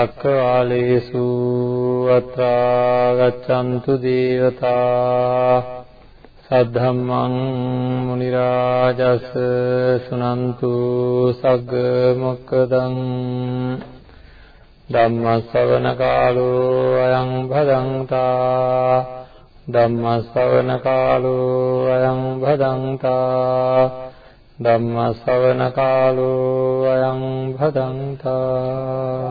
චක්කවාලේසු අත්‍රාගතන්තු දේවතා සද්ධම්මං මුනි රාජස් සුනන්තු සග්ග මොක්කදං ධම්ම ශ්‍රවණ කාලෝ අයං භදංතා ධම්ම ශ්‍රවණ කාලෝ අයං භදංතා ධම්ම ශ්‍රවණ කාලෝ අයං භදංතා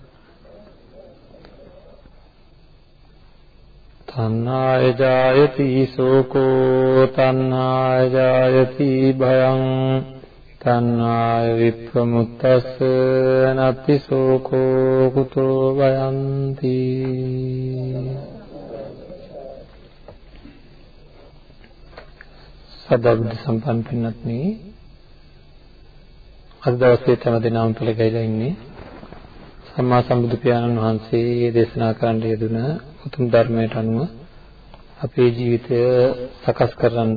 තණ්හාය ජායති සෝකෝ තණ්හාය ජායති භයං තණ්හාය විප්‍රමුත්තස්ස නත්ති සෝකෝ කුතෝ භයන්ති. සදබ්ද සම්පන්න පින්වත්නි අද දවසේ තම දිනම පිළිගැයිලා ඉන්නේ සම්මා සම්බුදු පියාණන් වහන්සේ දේශනා කරන්න යෙදුන උතුම් ධර්මයට අනුව අපේ ජීවිතය සකස් කරන්න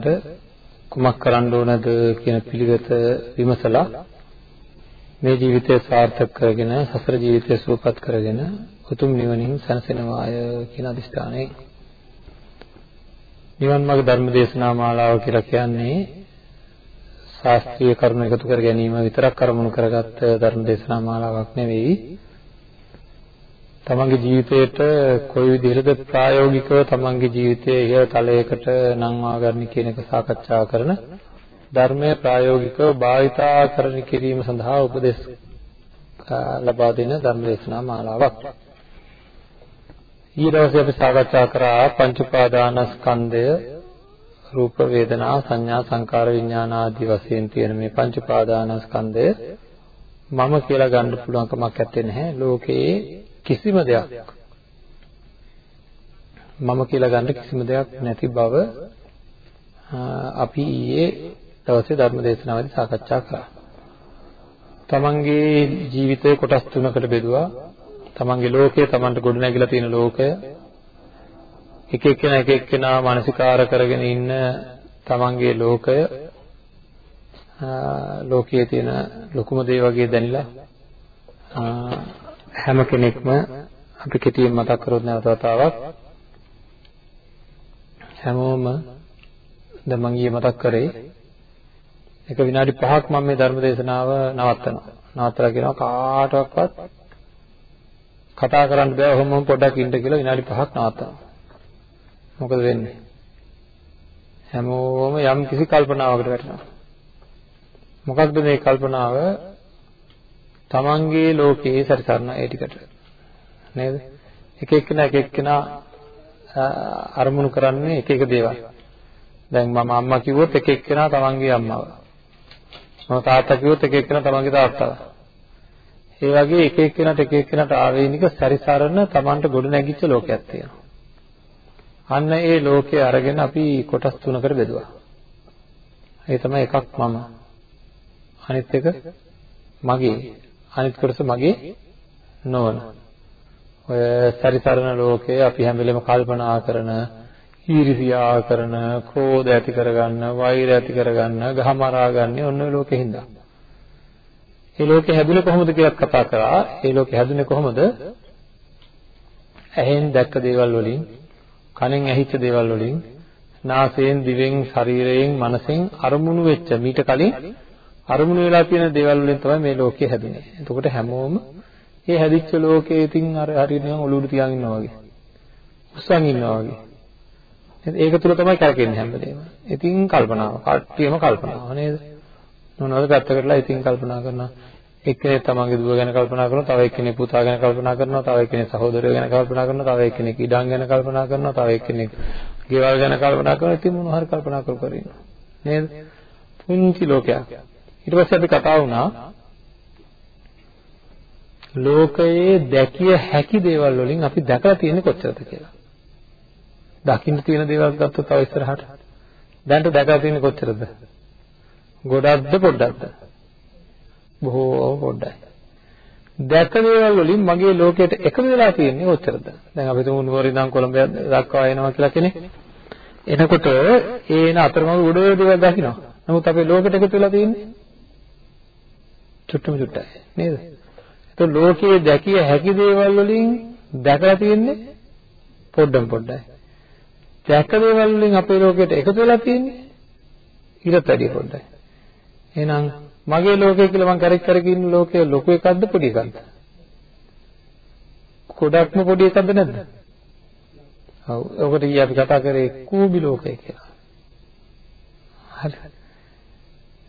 කුමක් කරන්න ඕනද කියන පිළිවෙත විමසලා මේ ජීවිතය සාර්ථක කරගෙන සසර ජීවිතය සුවපත් කරගෙන උතුම් නිවනින් සැනසෙනවාය කියන අදිෂ්ඨානයෙන් නිවන් මාර්ග ධර්ම දේශනා මාලාව කියලා කියන්නේ ශාස්ත්‍රීය කරුණු එකතු කර ගැනීම විතරක් කරමුණු කරගත් ධර්ම දේශනා මාලාවක් නෙවෙයි. තමන්ගේ ජීවිතයට කොයි විදිහටද ප්‍රායෝගිකව තමන්ගේ ජීවිතයේ ඉහළ තලයකට නංවා ගන්න කියන එක සාකච්ඡා කරන ධර්මය ප්‍රායෝගිකව භාවිතා කරන කිරීම සඳහා උපදෙස් ලබා දෙන ධර්ම දේශනා මාලාවක්. ඊ දවසේ අපි සාකච්ඡා කරා පංච උපාදානස්කන්ධය රූප වේදනා සංඥා සංකාර විඥාන ආදී වශයෙන් තියෙන මේ පංච උපාදානස්කන්ධය මම කියලා ගන්න පුළුවන් කමක් නැත්තේ නැහැ. ලෝකයේ කිසිම දෙයක් මම කියලා ගන්න කිසිම දෙයක් නැති බව අපි ඊයේ දවසේ ධර්ම දේශනාවේදී සාකච්ඡා කරා. තමන්ගේ ජීවිතේ කොටස් තුනකට බෙදුවා. තමන්ගේ ලෝකය, තමන්ට ගොඩනැගිලා තියෙන ලෝකය, එක එක්කෙනා එක එක්කෙනා මානසිකාර කරගෙන ඉන්න තමන්ගේ ලෝකය, ලෝකයේ තියෙන ලොකුම දේ වගේ දැනිලා හැම කෙනෙක්ම අපි කෙටියෙන් මතක් කරොත් නැවත වතාවක් හැමෝම දැන් මම ඊයේ මතක් කරේ එක විනාඩි 5ක් මම මේ ධර්ම දේශනාව නවත්තනවා. නවත්තලා කියනවා කාටවත් කතා කරන්න බෑ ඔහොමම පොඩ්ඩක් ඉන්න කියලා විනාඩි 5ක් නවත්තනවා. මොකද වෙන්නේ? හැමෝම යම් කිසි කල්පනාවකට වැටෙනවා. මොකක්ද මේ කල්පනාව? තමන්ගේ ලෝකයේ සැරිසරන ඒ ටිකට. නේද? එක එක්කෙනා එක එක්කෙනා අරමුණු කරන්නේ එක එක දේවල්. දැන් මම අම්මා කිව්වොත් එක එක්කෙනා තමන්ගේ අම්මව. මම තාත්තා කිව්වොත් එක එක්කෙනා තමන්ගේ තාත්තව. ඒ වගේ එක එක්කෙනාට එක එක්කෙනාට ආවේනික සැරිසරන තමන්ට ගොඩ නැගිච්ච ලෝකයක් තියෙනවා. අන්න ඒ ලෝකය අරගෙන අපි කොටස් තුනකට බෙදුවා. ඒ තමයි එකක් මම. අනිත් එක මගේ. අනිත් කොටස මගේ නොවන. ඔය සැරිසරන ලෝකයේ අපි හැම වෙලෙම කල්පනා කරන, ඊර්ෂියා කරන, ක්‍රෝධ ඇති කරගන්න, වෛර ඇති කරගන්න, ගහමරා ගන්න ඔන්න ඔය ලෝකෙ හින්දා. මේ ලෝකෙ හැදුනේ කොහොමද කියලා කතා කරා. මේ ලෝකෙ හැදුනේ කොහොමද? ඇහෙන් දැක්ක දේවල් වලින්, කනෙන් ඇහිච්ච දේවල් වලින්, නාසයෙන්, දිවෙන්, ශරීරයෙන්, මනසෙන් අරමුණු වෙච්ච මීට කලින් අරමුණු වෙලා තියෙන දේවල් වලින් තමයි මේ ලෝකය හැදුනේ. එතකොට හැමෝම මේ හැදිච්ච ලෝකයේ ඉතින් අර හරියට නිකන් ඔලුවට තියාගෙන ඉන්නවා වගේ. උස්සන් ඉන්නවා වගේ. ඒක තුල තමයි කරකෙන්නේ හැමදේම. ඉතින් කල්පනාව, කට්ටියම කල්පනාව නේද? මොනවද පැත්තකටලා ඉතින් කල්පනා කරනවා. එක්කෙනෙක් තමන්ගේ දුව ගැන කල්පනා කරනවා, තව එක්කෙනෙක් පුතා ගැන කල්පනා කරනවා, තව එක්කෙනෙක් සහෝදරයෝ ගැන කල්පනා කරනවා, තව එක්කෙනෙක් ඉඩම් ගැන කල්පනා කරනවා, තව එක්කෙනෙක් ගෙවල් ගැන කල්පනා කරනවා. ඉතින් මොනවා හරි කල්පනා කර කර ඉන්නවා. නේද? පුංචි ලෝකයක්. ඊට පස්සේ අපි කතා වුණා ලෝකයේ දැකිය හැකි දේවල් වලින් අපි දැකලා තියෙන්නේ කොච්චරද කියලා. දකින්න තියෙන දේවල් ගත්තොත් තව ඉස්සරහට දැන්ට දැකලා තියෙන්නේ කොච්චරද? ගොඩක්ද පොඩ්ඩක්ද? බොහෝ පොඩ්ඩයි. දැක දේවල් වලින් මගේ ලෝකයට එකතු වෙලා තියෙන්නේ කොච්චරද? දැන් අපි තුමු නුවර ඉඳන් කොළඹ දක්වා එනවා කියලා කෙනෙක්. එනකොට ඒන අතරමඟ උඩ දේවල් දකින්නවා. නමුත් අපේ ලෝකෙට එකතු වෙලා තියෙන්නේ චුට්ටම චුට්ටයි නේද? ඒතකොට ලෝකයේ දැකිය හැකි දේවල් වලින් දැකලා තියෙන්නේ පොඩ්ඩම් පොඩ්ඩයි. දැක දේවල් වලින් අපේ ලෝකෙට එකතු වෙලා තියෙන්නේ ඊටත් වැඩිය පොඩ්ඩයි. එහෙනම් මගේ ලෝකය කියලා මම කරක් කරක ඉන්න ලෝකය ලොකු එකක්ද පොඩි එකක්ද? ගොඩක්ම පොඩි එකක්ද නැද්ද? ඔව්. ඔකට ඊ අපි කතා කරේ කූඹි ලෝකය කියලා. හරි.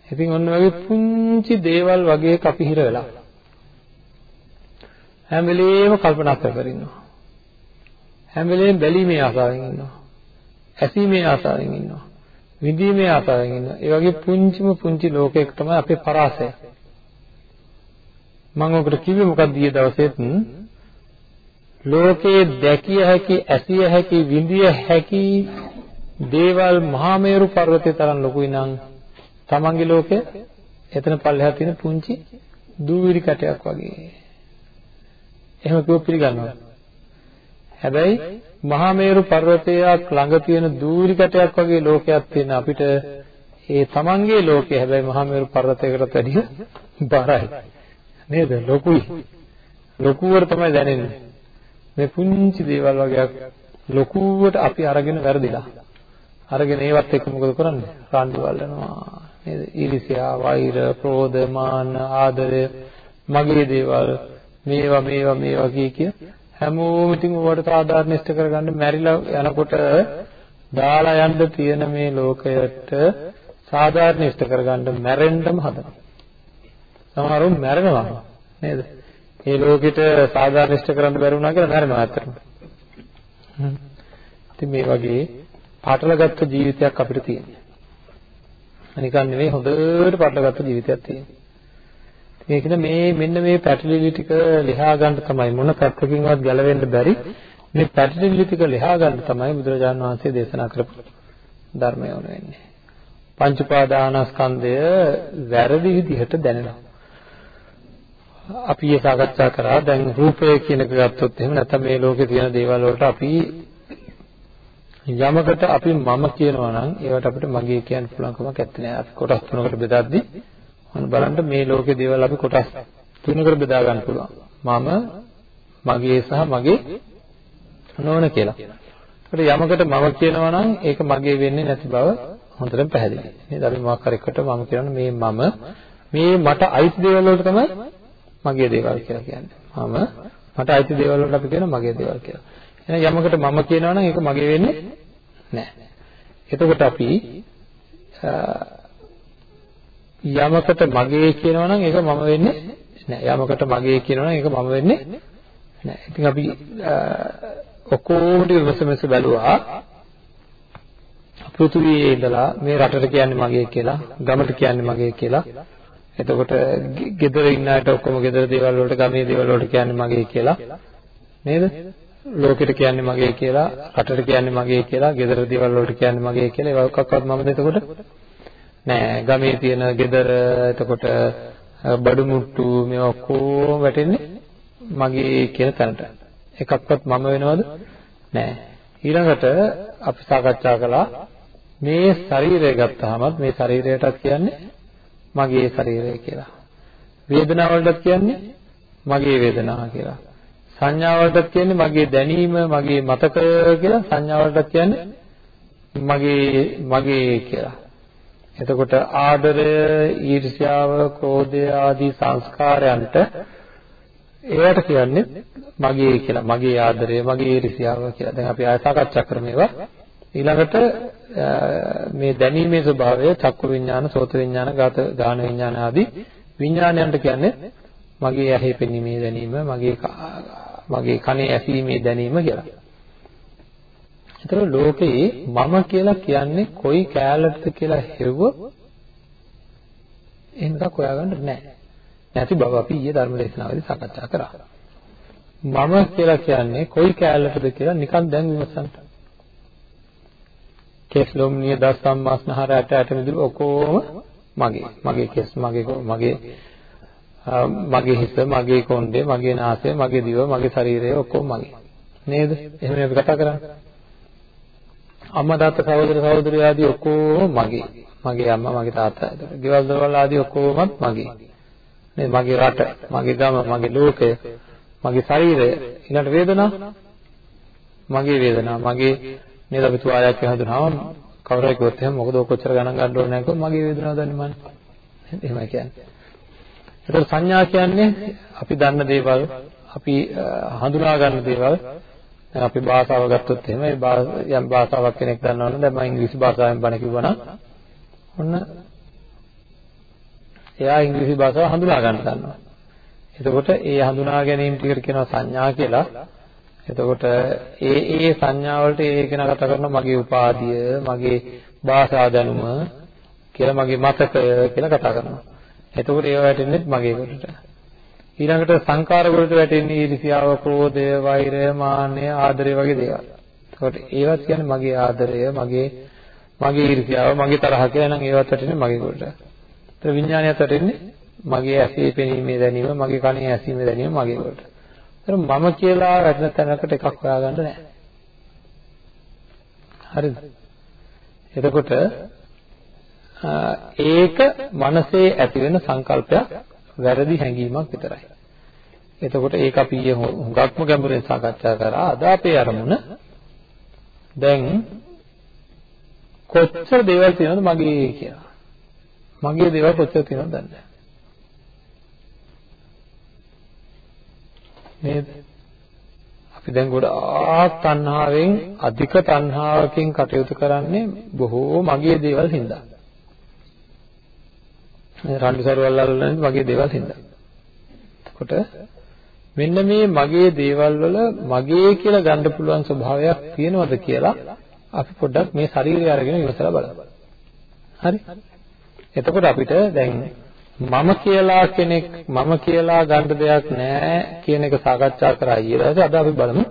ඉතින් ඔන්න වගේ පුංචි දේවල් වගේ අපි හිර වෙලා. හැම වෙලේම කල්පනා කර කර ඉන්නවා. හැම වෙලේම බැලීමේ ආසාවෙන් ඉන්නවා. ඇසීමේ ආසාවෙන් ඉන්නවා. විඳීමේ ආසාවෙන් ඉන්නවා. ඒ වගේ පුංචිම පුංචි ලෝකයක තමයි අපේ පරාසය. මම ඔකට කිව්වේ මොකක්ද ඊයේ දවසේත් ලෝකයේ දැකිය හැකි, ඇසිය හැකි, විඳිය හැකි දේවල් මහා මේරු පර්වතය තරම් ලොකුයි නම් තමන්ගේ ලෝකය එතන පල්ලෙහා තියෙන පුංචි දූවිලි කැටයක් වගේ. එහෙම කිව්ව පිළිගන්නවා. හැබැයි මහා මේරු පර්වතයක් ළඟ තියෙන දූවිලි කැටයක් වගේ ලෝකයක් තියෙන අපිට ඒ තමන්ගේ ලෝකය හැබැයි මහා මේරු පර්වතයකට වැඩිය බරයි. නේද? ලොකුයි. ලොකුවට තමයි දැනෙන්නේ. මේ පුංචි දේවල් වගේක් ලොකුවට අපි අරගෙන වැරදිලා. අරගෙන ඒවත් එක්ක මොකද කරන්නේ? රණ්ඩු වල්ලනවා. නේද? ඊර්ෂ්‍යා, වෛර, ක්‍රෝධ, මාන, ආදරය, මගේ දේවල් මේවා මේවා මේවා කිය කිය හැමෝම ඉතින් ඕවට සාධාරණ ඉෂ්ට කරගන්න මැරිලා යනකොට දාලා යන්න තියෙන මේ ලෝකයට සාධාරණ ඉෂ්ට කරගන්න මැරෙන්නම හදනවා. සමහරවල් මැරෙනවා නේද? මේ ලෝකෙට සාධාරණ ඉෂ්ට කරන්න බැරි වුණා කියලා මැරෙනවා ඇත්තටම. ඉතින් මේ වගේ පාටලගත්තු ජීවිතයක් අපිට තියෙනවා. නිකන් නෙවෙයි හොඳට පටලගත්තු ජීවිතයක් තියෙනවා. මේකද මේ මෙන්න මේ පැටලිලි ටික ලියා ගන්න තමයි මොන පැත්තකින්වත් ගැලවෙන්න බැරි මේ පැටලිලි ටික ලියා ගන්න තමයි බුදුරජාණන් වහන්සේ දේශනා කරපු ධර්මය වුණ වෙන්නේ. පංච උපාදානස්කන්ධය වැරදි විදිහට දැනෙනවා. අපි ඒ සාකච්ඡා කරා දැන් රූපය කියන එක ගත්තොත් එහෙම නැත්නම් මේ ලෝකේ තියෙන දේවල් වලට අපි යමකට අපි මම කියනවා නම් ඒවට අපිට මගේ කියන්න පුළුවන් කමක් නැත්තේ. අපි කොටස් තුනකට බෙදද්දී මොන බලන්න මේ ලෝකේ දේවල් අපි කොටස් තුනකට බෙදා ගන්න පුළුවන්. මම මගේ සහ මගේ නොවන කියලා. ඒකට යමකට මම කියනවා නම් ඒක මගේ වෙන්නේ නැති බව හොඳටම පැහැදිලි. නේද? අපි මොකක් හරි එකට මම කියනවා මේ මම මේ මට අයිති දේවල් වලට තමයි මගේ දේවල් කියලා කියන්නේ. මම මට අයිති දේවල් වලට අපි කියනවා මගේ දේවල් කියලා. එහෙනම් යමකට මම කියනවා නම් ඒක මගේ වෙන්නේ නැහැ. එතකොට අපි යමකට මගේ කියනවා නම් ඒක මම වෙන්නේ නැහැ. යමකට මගේ කියනවා නම් ඒක මම වෙන්නේ නැහැ. ඉතින් අපි ඔක්කොම ටික විමසමස බැලුවා. පෘථුවියේ ඉඳලා මේ රටට කියන්නේ මගේ කියලා, ගමට කියන්නේ මගේ කියලා. එතකොට ගෙදර ඉන්න අයට ඔක්කොම ගෙදර දේවල් වලට, ගමේ දේවල් වලට කියන්නේ මගේ කියලා. නේද? ලෝකෙට කියන්නේ මගේ කියලා, රටට කියන්නේ මගේ කියලා, ගෙදර දේවල් වලට කියන්නේ මගේ කියලා. ඒවා ඔක්කොක්වත් මමද එතකොට නෑ ගමේ තියෙන ගෙදර එතකොට බඩු මුට්ටු මේවා ඔක්කොම වැටෙන්නේ මගේ කියන තැනට. එකක්වත් මම වෙනවද? නෑ. ඊළඟට අපි සාකච්ඡා කළා මේ ශරීරය ගත්තාමත් මේ ශරීරයටත් කියන්නේ මගේ ශරීරය කියලා. වේදනාව වලටත් කියන්නේ මගේ වේදනාව කියලා. සංඥා වලටත් කියන්නේ මගේ දැනීම, මගේ මතකය කියලා. සංඥා වලටත් කියන්නේ මගේ මගේ කියලා. එතකොට ආදරය, ඊර්ෂ්‍යාව, ක්‍රෝධය ආදී සංස්කාරයන්ට ඒවට කියන්නේ මගේ කියලා. මගේ ආදරය, මගේ ඊර්ෂ්‍යාව කියලා. දැන් අපි ආය සාකච්ඡා කරමු ඒවා. ඊළඟට මේ දැනීමේ ස්වභාවය චක්කු විඥාන, සෝත විඥාන, ගාත ගාන විඥාන ආදී විඥානයන්ට කියන්නේ මගේ ඇහි පෙනීමේ දැනීම, මගේ මගේ කනේ ඇසීමේ දැනීම කියලා. ඒතර ලෝකේ මම කියලා කියන්නේ කොයි කෑල්ලටද කියලා හෙව්වොත් එහෙම එකක් හොයාගන්න නැහැ. නැති බව අපි ඊයේ ධර්ම දේශනාවේදී සාකච්ඡා කරා. මම කියලා කියන්නේ කොයි කෑල්ලටද කියලා නිකන් දැන් විමසන්න. කෙස් ලොම් නිය දස් සම්මාස්නහර ඇට ඇට මිදුළු ඔක්කොම මගේ. මගේ කෙස් මගේ මගේ මගේ හිත, මගේ කොණ්ඩේ, මගේ නාසය, මගේ දිව, මගේ ශරීරය ඔක්කොම මගේ. නේද? එහෙම අපි කතා කරන්නේ. අම්මා තාත්තා සහෝදර සහෝදරිය ආදී ඔක්කොම මගේ. මගේ අම්මා, මගේ තාත්තා. ගෙවල් දොරවල් ආදී ඔක්කොමත් මගේ. නේද? මගේ රට, මගේ ගම, මගේ ලෝකය, මගේ ශරීරය, ඊළඟ වේදනා මගේ වේදනාව මගේ නේද අපි තුවාලයක් හඳුනාම කවුරු හරි කිව්වොත් එහෙනම් මොකද ඔය කොච්චර ගණන් ගන්න ඕනේ නැහැ මගේ වේදනාව දන්නේ මන්නේ එහෙමයි කියන්නේ ඒතකොට සංඥා කියන්නේ අපි දන්න දේවල් අපි හඳුනා ගන්න දේවල්. දැන් අපි භාෂාව ගත්තොත් එහෙම ඒ යම් භාෂාවක් කෙනෙක් දන්නවනම් දැන් මම ඉංග්‍රීසි භාෂාවෙන් බණ කිව්වනම් ඔන්න එයා ඉංග්‍රීසි භාෂාව හඳුනා ගන්න දන්නවා. එතකොට ඒ හඳුනා ගැනීම ටිකට කියනවා සංඥා කියලා. එතකොට ඒ ඒ සංඥා වලට ඒ කෙනා කතා කරනවා මගේ උපාධිය, මගේ භාෂා දැනුම කියලා මගේ මතකය කියලා කතා කරනවා. එතකොට ඒව වැටෙන්නේ මගේ කොටට. ඊළඟට සංකාර වලට වැටෙන්නේ ඊර්ෂ්‍යාව, ක්‍රෝධය, වෛරය, මාන්නය, ආදරය වගේ දේවල්. එතකොට ඒවත් කියන්නේ මගේ ආදරය, මගේ මගේ ඊර්ෂ්‍යාව, මගේ තරහ කියලා නම් ඒවත් වැටෙන්නේ මගේ කොටට. ඒතර විඥානයත් වැටෙන්නේ මගේ ඇසේ පෙනීමේ දැනීම, මගේ කනේ ඇසීමේ දැනීම මගේ කොටට. ඒතර මම කියලා වැටෙන තැනකට එකක් හොයාගන්න නැහැ. හරිද? එතකොට ඒක මනසේ ඇති වෙන සංකල්පයක් වැරදි හැඟීමක් විතරයි. එතකොට ඒක අපි හුඟක්ම ගැඹුරින් සාකච්ඡා කරා. අද අපේ අරමුණ දැන් කොච්චර දේවල් තියෙනවද මගේ කියලා. මගේ දේවල් කොච්චර තියෙනවද දන්නේ නැහැ. නේද? අපි දැන් ගොඩාක් තණ්හාවෙන් අධික තණ්හාවකින් කටයුතු කරන්නේ බොහෝ මගේ දේවල් හින්දා. මේ රණ්ඩු සරුවල් අල්ලන්නේ මගේ දේවල් හින්දා. එතකොට මෙන්න මේ මගේ දේවල් වල මගේ කියලා ගන්න පුළුවන් ස්වභාවයක් තියෙනවද කියලා අපි පොඩ්ඩක් මේ ශරීරය අරගෙන විමසලා බලමු. හරි? එතකොට අපිට දැන් මම කියලා කෙනෙක් මම කියලා ගන්න දෙයක් නැහැ කියන එක සාකච්ඡා කරා ඊළඟට අද අපි බලමු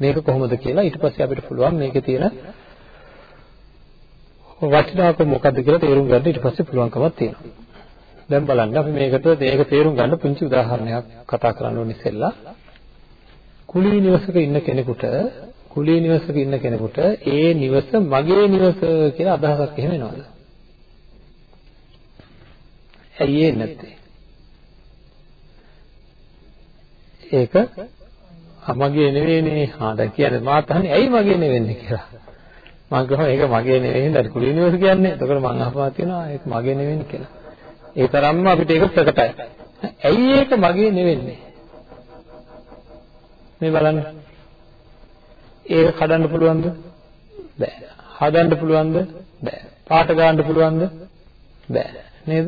මේක කොහොමද කියලා ඊට පස්සේ අපිට පුළුවන් මේකේ තියෙන වටිනාකම මොකද්ද කියලා තේරුම් ගන්න ඊට පස්සේ පුළුවන්කමක් තියෙනවා. දැන් බලන්න අපි මේකට මේක තේරුම් ගන්න පුංචි උදාහරණයක් කතා කරන්න ඕනේ ඉස්සෙල්ලා. කුලී නිවසක ඉන්න කෙනෙකුට කුලී නිවසක ඉන්න කෙනෙකුට ඒ නිවස මගේ නිවස කියලා අදහසක් එහෙම එනවද? ඇයි ඒ නැත්තේ? ඒක මගේ නෙවෙයිනේ. හා දැන් කියන්නේ මාත් අහන්නේ ඇයි මගේ නෙවෙන්නේ කියලා. මම කියනවා ඒක මගේ නෙවෙයි නේද කුලී නිවස කියන්නේ. එතකොට මම අහපුවා තියෙනවා ඒක මගේ නෙවෙයි කියලා. ඒ තරම්ම අපිට ඒක ප්‍රකටයි. ඇයි ඒක මගේ නෙවෙන්නේ? මේ බලන්න. ඒක කඩන්න පුළුවන්ද? බෑ. හදන්න පුළුවන්ද? බෑ. පාට ගන්න පුළුවන්ද? බෑ. නේද?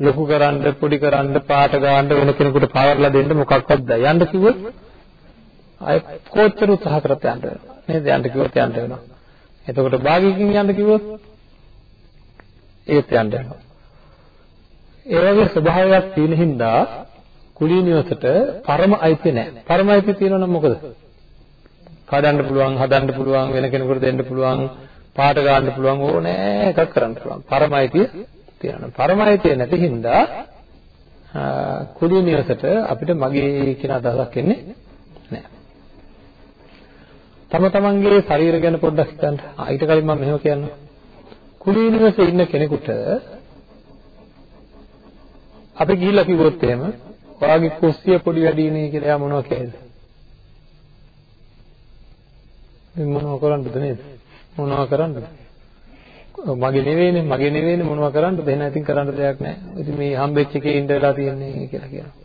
ලොකු කරන්න පොඩි කරන්න පාට ගන්න වෙන කෙනෙකුට පවර්ලා දෙන්න මොකක්වත් බෑ යන්න කිව්වොත් අය කොච්චර උත්සාහ කරත් යන්න වෙනවා නේද යන්න කිව්වොත් යන්න වෙනවා එතකොට භාගිකින් යන්න කිව්වොත් ඒත් යන්න වෙනවා ඒ වගේ ස්වභාවයක් තියෙන හින්දා කුලී නිවසට පරම අයිතිය නැහැ පරම අයිතිය තියෙනවා නම් මොකද කඩන්න පුළුවන් හදන්න පුළුවන් වෙන කෙනෙකුට දෙන්න පුළුවන් පාට ගන්න පුළුවන් ඕනෑ එකක් කරන්න පුළුවන් පරම අයිතිය තියෙනවා. පරමයිතිය නැති හින්දා කුලී නිවසට අපිට මගේ කියන අදහසක් එන්නේ නැහැ. තම තමන්ගේ ශරීර ගැන පොඩ්ඩක් හිතන්න. ඊට කලින් මම මෙහෙම කියන්නම්. කුලී නිවසේ ඉන්න කෙනෙකුට අපි ගිහිල්ලා කිව්වොත් එහෙම ඔයාගේ කුස්සිය පොඩි වැඩිනේ කියලා එයා මොනවද කියයිද? මොනව කරන්නද නේද? මොනව කරන්නද? මගේ නෙවෙයිනේ මගේ නෙවෙයිනේ මොනවා කරන්නද එහෙනම් ඉතින් කරන්න දෙයක් නැහැ. ඉතින් මේ හම්බෙච්ච එකේ ඉඳ වෙලා තියෙන්නේ කියලා කියනවා.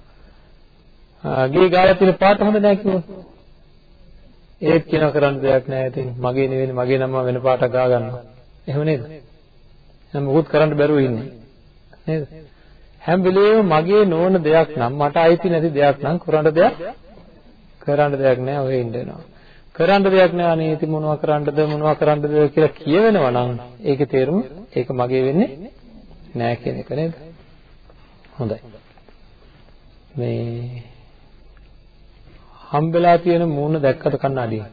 ආ ගේ ගාලා තියෙන පාට හොඳ නැහැ කිව්වොත්. ඒත් කියන කරන්න දෙයක් නැහැ. ඉතින් මගේ නෙවෙයිනේ මගේ නම වෙන පාටක් ගා ගන්නවා. එහෙම නේද? එහෙනම් මොකුත් කරන්න බැරුව ඉන්නේ. නේද? හැම වෙලේම මගේ නොවන දෙයක් නම් මට අයිති නැති දෙයක් නම් කරන්න දෙයක් කරන්න දෙයක් නැහැ ඔය ඉන්න වෙනවා. කරන්න දෙයක් නෑ අනේ ඉතින් මොනවා කරන්නද මොනවා කරන්නද කියලා කියවෙනවා නම් ඒකේ තේරුම ඒක මගේ වෙන්නේ නෑ කියන එක නේද හොඳයි මේ හම්බෙලා තියෙන මූණ දැක්කද කන්නඩියෙන්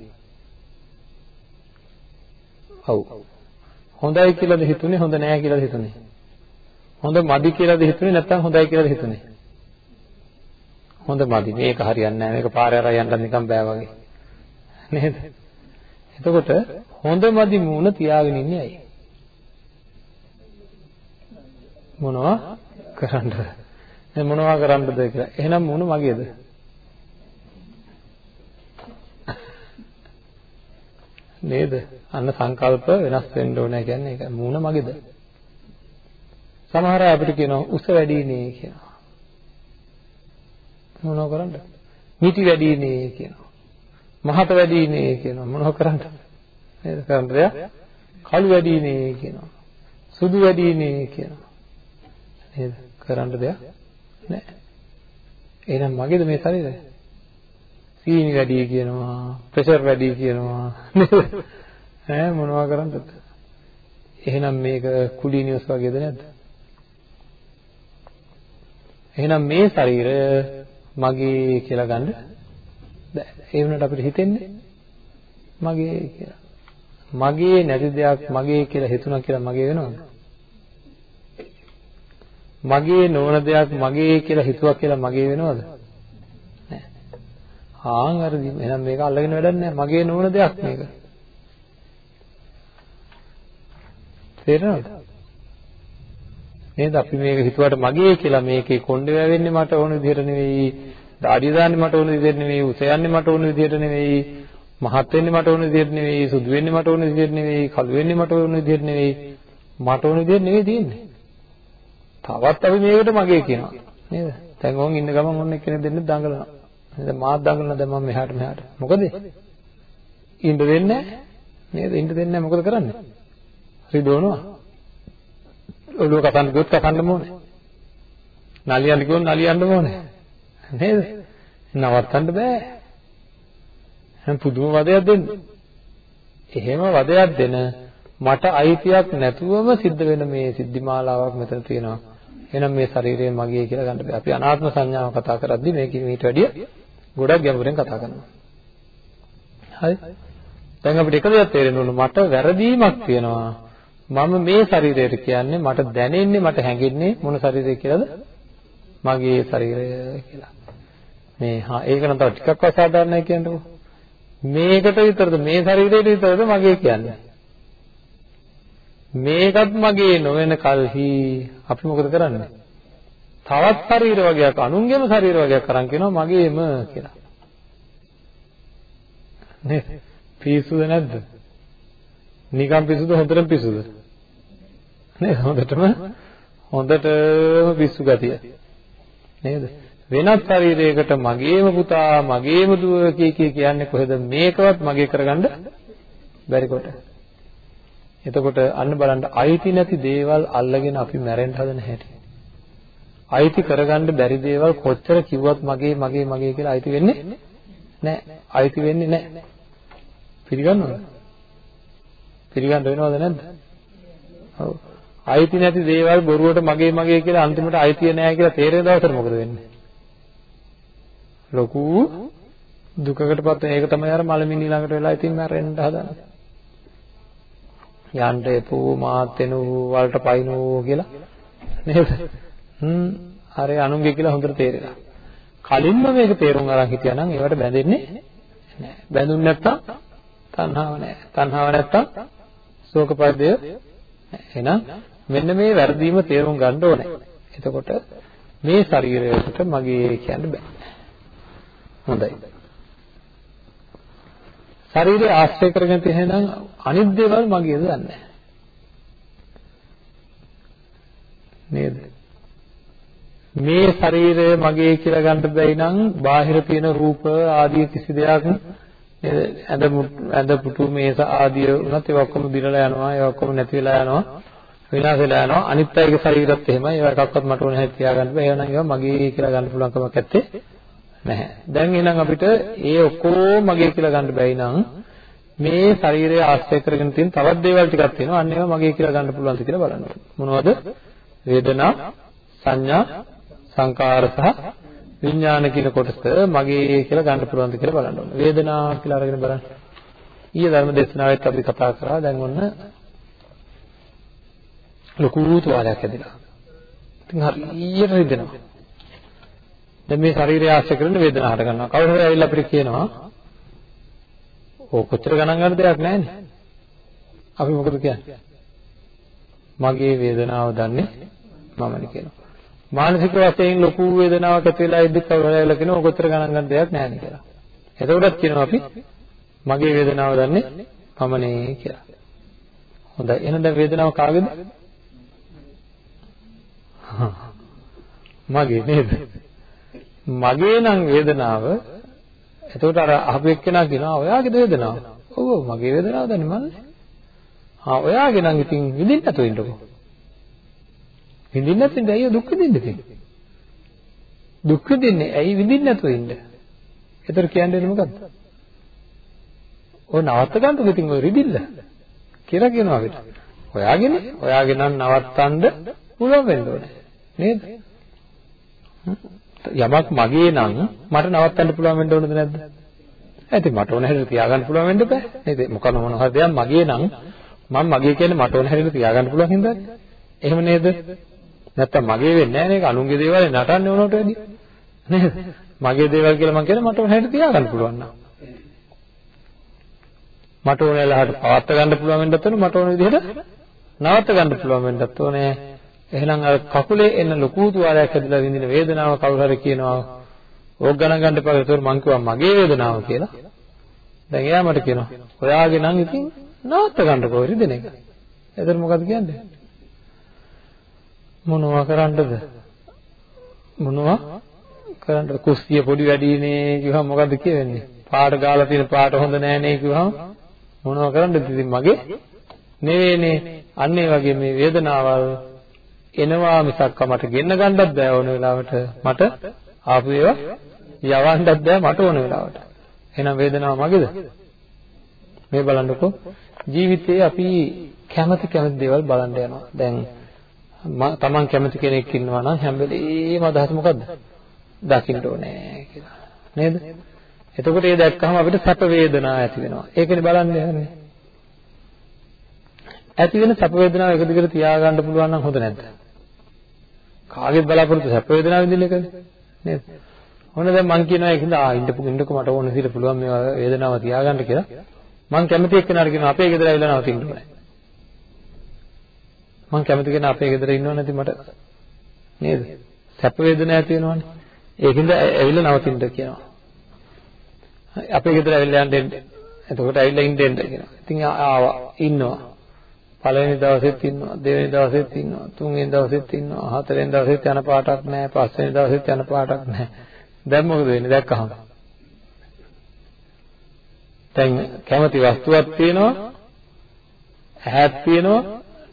ඔව් හොඳයි කියලාද හිතුනේ හොඳ නෑ කියලාද හිතුනේ? හොඳ මදි කියලාද හිතුනේ නැත්නම් හොඳයි කියලාද හිතුනේ? හොඳ මදි. මේක හරියන්නේ නෑ. මේක පාරේ අරන් යන්න නිකන් බෑ වගේ. නේද? එතකොට හොඳ මදි මූණ තියාගෙන ඉන්නේ ඇයි? මොනවා කරන්නද? දැන් මොනවා කරන්නද කියලා. එහෙනම් මූණ මගේද? නේද? අන්න සංකල්ප වෙනස් වෙන්න ඕනේ කියන්නේ ඒක. මූණ මගේද? සමහර අය අපිට කියනවා උස වැඩි නේ කියනවා. මොනව කරන්නද? මිටි වැඩි නේ කියනවා. මහත වැඩි නේ කියනවා. මොනව කරන්නද? නේද? කරන්න දෙයක්. කළු වැඩි නේ කියනවා. සුදු වැඩි නේ කියනවා. නේද? කරන්න දෙයක් නැහැ. එහෙනම් මගේද මේ ශරීරය? සීනි වැඩි කියනවා, ප්‍රෙෂර් වැඩි කියනවා. නේද? ඈ මොනවා කරන්නද? එහෙනම් මේක කුලීනියස් වගේද නැද්ද? එහෙනම් මේ ශරීරය මගේ කියලා ගන්න බෑ. ඒ වුණාට අපිට හිතෙන්නේ මගේ කියලා. මගේ නැති දෙයක් මගේ කියලා හිතුණා කියලා මගේ වෙනවද? මගේ නොවන දෙයක් මගේ කියලා හිතුවා කියලා මගේ වෙනවද? නෑ. ආන් හරිදි. එහෙනම් මේක අල්ලගෙන වැඩක් නෑ. මගේ නොවන දෙයක් මේක. තේරෙනවද? නේද? අපි මේක හිතුවට මගේ කියලා මේකේ කොණ්ඩේ වැවෙන්නේ මට ඕන විදිහට නෙවෙයි දාඩිය දාන්නේ මට ඕන විදිහට නෙවෙයි උස යන්නේ මට ඕන විදිහට නෙවෙයි මහත් වෙන්නේ මට ඕන විදිහට නෙවෙයි සුදු වෙන්නේ මට ඕන විදිහට නෙවෙයි කළු වෙන්නේ මට ඕන විදිහට නෙවෙයි මට ඕන විදිහට නෙවෙයි තියෙන්නේ. තවත් අපි මේකට මගේ කියනවා. නේද? දැන් ඕන් ඉන්න ගමන් ඔන්න එක්කෙනෙක් දෙන්න දඟලනවා නේද? මාත් දඟලනවා දැන් මම මෙහාට මෙහාට. මොකද? ඉන්න දෙන්නේ නේද? ඉන්න දෙන්නේ මොකද කරන්නේ? රිදවනවා ඔළුව කපන්න ගියොත් කපන්නම ඕනේ. නලියන්න ගියොත් නලියන්නම ඕනේ. නේද? නවත්තන්න බෑ. හැම පුදුම වදයක් දෙන්න. එහෙම වදයක් දෙන මට අයිතියක් නැතුවම සිද්ධ වෙන මේ සිද්ධිමාලාවක් මෙතන තියෙනවා. එහෙනම් මේ ශරීරය මගේ කියලා ගන්න බෑ. අපි අනාත්ම සංඥාව කතා කරද්දි මේක ඊට වැඩිය ගොඩක් ගැඹුරෙන් කතා කරනවා. හරි? දැන් අපිට එක දෙයක් තේරෙන්න ඕන මට වැරදීමක් තියෙනවා. මම මේ ශරීරයට කියන්නේ මට දැනෙන්නේ මට හැඟෙන්නේ මොන ශරීරය කියලාද? මගේ ශරීරය කියලා. මේ හා ඒක නම් තව ටිකක් අසාධාරණයි කියන්නකෝ. මේකට විතරද මේ ශරීරයට විතරද මගේ කියන්නේ? මේකත් මගේ නොවන කල්හි අපි මොකද කරන්නේ? තවත් ශරීර වර්ගයක් අනුන්ගේම ශරීර වර්ගයක් අරන් කියනවා මගේම කියලා. නේද? පිස්සුද නැද්ද? නිකම් පිස්සුද හොඳටම පිස්සුද? නේද? හොඳටම හොඳටම පිස්සු ගතිය. නේද? වෙනත් ශරීරයකට මගේම පුතා මගේම දුව කිය කිය කියන්නේ කොහෙද? මේකවත් මගේ කරගන්න බැරි කොට. එතකොට අන්න බලන්න අයිති නැති දේවල් අල්ලගෙන අපි මැරෙන්න හදන හැටි. අයිති කරගන්න බැරි දේවල් කොච්චර කිව්වත් මගේ මගේ මගේ කියලා අයිති වෙන්නේ නැහැ. අයිති වෙන්නේ නැහැ. පිළිගන්නවද? පිළිගන්න වෙනවද නැද්ද? ඔව්. අයිති නැති දේවල් බොරුවට මගේ මගේ කියලා අන්තිමට අයිතිය නැහැ කියලා තේරෙන දවසට මොකද වෙන්නේ? ලොකු දුකකටපත් වෙන එක තමයි අර මලමිනි ළඟට වෙලා ඉතින් මැරෙන්න හදන්නේ. යන්න එපෝ මාත් එනු වලට පයින්නෝ කියලා නේද? හ්ම් අර අනුන්ගේ කියලා හොඳට තේරෙනවා. කලින්ම මේක තේරුම් අරන් හිටියානම් ඒවට බැඳෙන්නේ නැහැ. බැඳුන් නැත්තම් තණ්හාව නැහැ. තණ්හාව නැත්තම් ශෝක පරිදය එහෙනම් මෙන්න මේ වැරදීම තේරුම් ගන්න ඕනේ. එතකොට මේ ශරීරයට මගේ කියන්න බෑ. හොඳයි. ශරීරය ආශ්‍රය කරගෙන තියෙනනම් අනිත් දේවල් මගේද දන්නේ නේද? මේ ශරීරය මගේ කියලා ගන්න බැයි නම් බාහිර තියෙන රූප ආදී කිසි දෙයක් ඇඳ ඇඳ පුටු මේස ආදී උනත් ඒවා ඔක්කොම දිරලා යනවා ඒවා ඔක්කොම නැති වෙලා යනවා විනාශ වෙලා යනවා. අනිත් අයගේ ශරීරත් එහෙමයි. ඒවා එකක්වත් මට ඕන හැටි තියාගන්න බෑ. එහෙනම් ඒවා මගේ කියලා ගන්න පුළුවන් කමක් නැත්තේ නැහැ. දැන් එහෙනම් අපිට ඒ ඔක්කොම මගේ කියලා ගන්න බැයි නම් මේ ශරීරය ආශ්‍රය කරගෙන තියෙන තවත් දේවල් ටිකක් තියෙනවා. අන්න ඒවා මගේ කියලා ගන්න පුළුවන්ද කියලා බලන්න. මොනවද? වේදනා සංඥා සංකාර සහ විඥාන කියන කොටස මගේ කියලා ගන්න පුළුවන්ද කියලා බලන්න ඕනේ. වේදනා කියලා අරගෙන බලන්න. ඊයේ ධර්ම දේශනාවෙත් අපි කතා කරා. දැන් ඔන්න ලොකු තුවාලයක් හැදිලා. ඉතින් හරියට රිදෙනවා. දැන් මේ ශරීරය ආශ්‍රය කරන වේදනාව හට ගන්නවා. කවුරු හරි ඇවිල්ලා අපිට කියනවා ඕක කොච්චර ගණන් ගන්න දෙයක් නැහැනේ. අපි මොකද කියන්නේ? මගේ වේදනාව දන්නේ මමනේ කියනවා. මානසික වශයෙන් ලොකු වේදනාවක් ඇති වෙලා ඉද්දි කවුරු හරි ඇවිල්ලා කියනවා ඕක කොච්චර ගණන් ගන්න දෙයක් නැහැනේ කියලා. එතකොටත් කියනවා අපි මගේ වේදනාව දන්නේ මමනේ කියලා. හොඳයි. එහෙනම් දැන් වේදනාව කාගේද? මගේ නේද? මගේ නම් වේදනාව එතකොට අර අහපු එක්කෙනා කියනවා ඔයාගේ වේදනාව. ඔව් ඔව් මගේ වේදනාව දන්නේ මන්නේ. ආ ඔයාගේ නම් ඉතින් විඳින්න නැතුව ඉන්නකෝ. විඳින්න නැත්නම් ඇයි දුක් විඳින්නේ? දුක් විඳින්නේ ඇයි විඳින්න නැතුව ඉන්න? ඒතර කියන්නේ මොකද්ද? ඔය නවත්ත ගන්නකො ඉතින් ඔය රිදිල්ල කියලා කියනවා අපිට. ඔයාගෙන ඔයාගෙන නම් නවත්තන්න පුළුවන් වෙන්න ඕනේ. නේද? යමක් මගේ නම් මට නවත්තන්න පුළුවන් වෙන්න ඕනද නැද්ද? ඇයි මට ඕන හැටියට තියාගන්න පුළුවන් වෙන්න බෑ. නේද? මොකද මොන හරි දෙයක් මගේ නම් මම මගේ කියන්නේ මට ඕන හැටියට තියාගන්න පුළුවන් හින්දාද? එහෙම නේද? නැත්තම් මගේ වෙන්නේ නැහැ නේද? අනුන්ගේ දේවල් නටන්නේ උනට වැඩි. නේද? මගේ දේවල් කියලා මම කියන්නේ මට ඕන හැටියට තියාගන්න පුළුවන් නම්. මට ඕන වෙලාවට පවත් ගන්න පුළුවන් වෙන්නත් ඕනේ මට ඕන විදිහට නවත්ත ගන්න පුළුවන් වෙන්නත් ඕනේ එහෙනම් අර කකුලේ එන ලොකු තුවාලයක් ඇදලා විඳින වේදනාව කවුරු හරි කියනවා ඕක ගණන් ගන්න එපා ඒතකොට මං කිව්වා මගේ වේදනාව කියලා. දැන් එයා මට කියනවා ඔයාගේ නම් ඉතින් නවත්ත ගන්නකෝ රිදෙන එක. එතකොට මොකද කියන්නේ? මොනවා කරන්නද? මොනවා කරන්නද? කුස්සිය පොඩි වැඩිනේ කිව්වම මොකද කියවෙන්නේ? පාට ගාලා තියෙන පාට හොඳ නෑ නේ කිව්වම මොනවා කරන්නද? ඉතින් මගේ නෙවෙයිනේ. අන්න ඒ වගේ මේ වේදනාවල් එනවා මිසක් මට ගෙන්න ගන්නත් බෑ ඕන වෙලාවට. මට ආපු ඒවා යවන්නත් බෑ මට ඕන වෙලාවට. එහෙනම් වේදනාව මගේද? මේ බලන්නකෝ. ජීවිතේ අපි කැමති කැමති දේවල් බලන්න යනවා. දැන් තමන් කැමති කෙනෙක් ඉන්නවා නම් හැම වෙලේම අදහස මොකද්ද? දකින්න ඕනේ කියලා. නේද? එතකොට ඒ දැක්කහම අපිට සැප වේදනා ඇති වෙනවා. ඒකනේ බලන්න යන්නේ. ඇති වෙන සැප වේදනාව එක දිගට තියාගන්න පුළුවන් නම් හොඳ නැද්ද? කාගෙත් බලාපොරොත්තු සැප වේදනාව විඳින්න එකද? නේද? ඔන්න දැන් මං කියනවා ඒකින්ද ආ ඉන්නපු ඉන්නකෝ මට ඕන විදිහට පුළුවන් මේ වේදනාව තියාගන්න කියලා. මං කැමති එක්කෙනාට කියනවා අපේ ගෙදර ඇවිල්ලා නවතින්න ඕනේ. මං කැමති කෙනා අපේ ගෙදර ඉන්නව නැති මට නේද? සැප වේදනාවක් ඇති වෙනවනේ. ඒකින්ද ඇවිල්ලා නවතින්න කියනවා. අපේ ගෙදර ඇවිල්ලා යන්න දෙන්න. එතකොට ඇවිල්ලා ඉන්න දෙන්න කියනවා. ඉතින් ආවා ඉන්නවා. පළවෙනි දවසෙත් ඉන්නවා, දෙවෙනි දවසෙත් ඉන්නවා, තුන්වෙනි දවසෙත් ඉන්නවා, හතරවෙනි දවසෙත් යන පාටක් නැහැ, පස්වෙනි දවසෙත් යන පාටක් නැහැ. දැන් මොකද වෙන්නේ දැක්කහම? දැන් කැමති වස්තුවක් තියෙනවා, ඇහක් තියෙනවා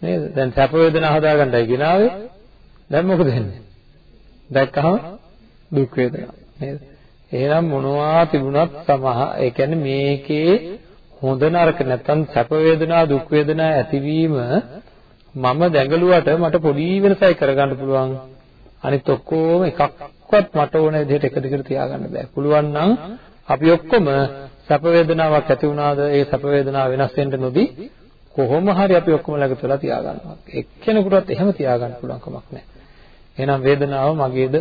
නේද? දැන් සැප වේදනා හදාගන්නයි ගෙනාවේ. දැන් මොකද වෙන්නේ? දැක්කහම දුක් වේදනා නේද? එහෙනම් මොනවා තිබුණත් සමහ ඒ කියන්නේ මේකේ හොඳ නරක නැත්නම් සැප වේදනා දුක් වේදනා ඇතිවීම මම දැඟලුවට මට පොඩි වෙනසයි කරගන්න පුළුවන්. අනිත් ඔක්කොම එකක්වත් මට ඕන විදිහට එක දිගට තියාගන්න බෑ. පුළුවන් නම් අපි ඔක්කොම සැප වේදනාවක් ඇති වුණාද ඒ සැප වේදනාව වෙනස් වෙන්න නොදී කොහොම හරි අපි ඔක්කොම ළඟ තුලා තියාගන්නවා. එක්කෙනෙකුටවත් එහෙම තියාගන්න පුළුවන් කමක් නැහැ එහෙනම් වේදනාව මගේද?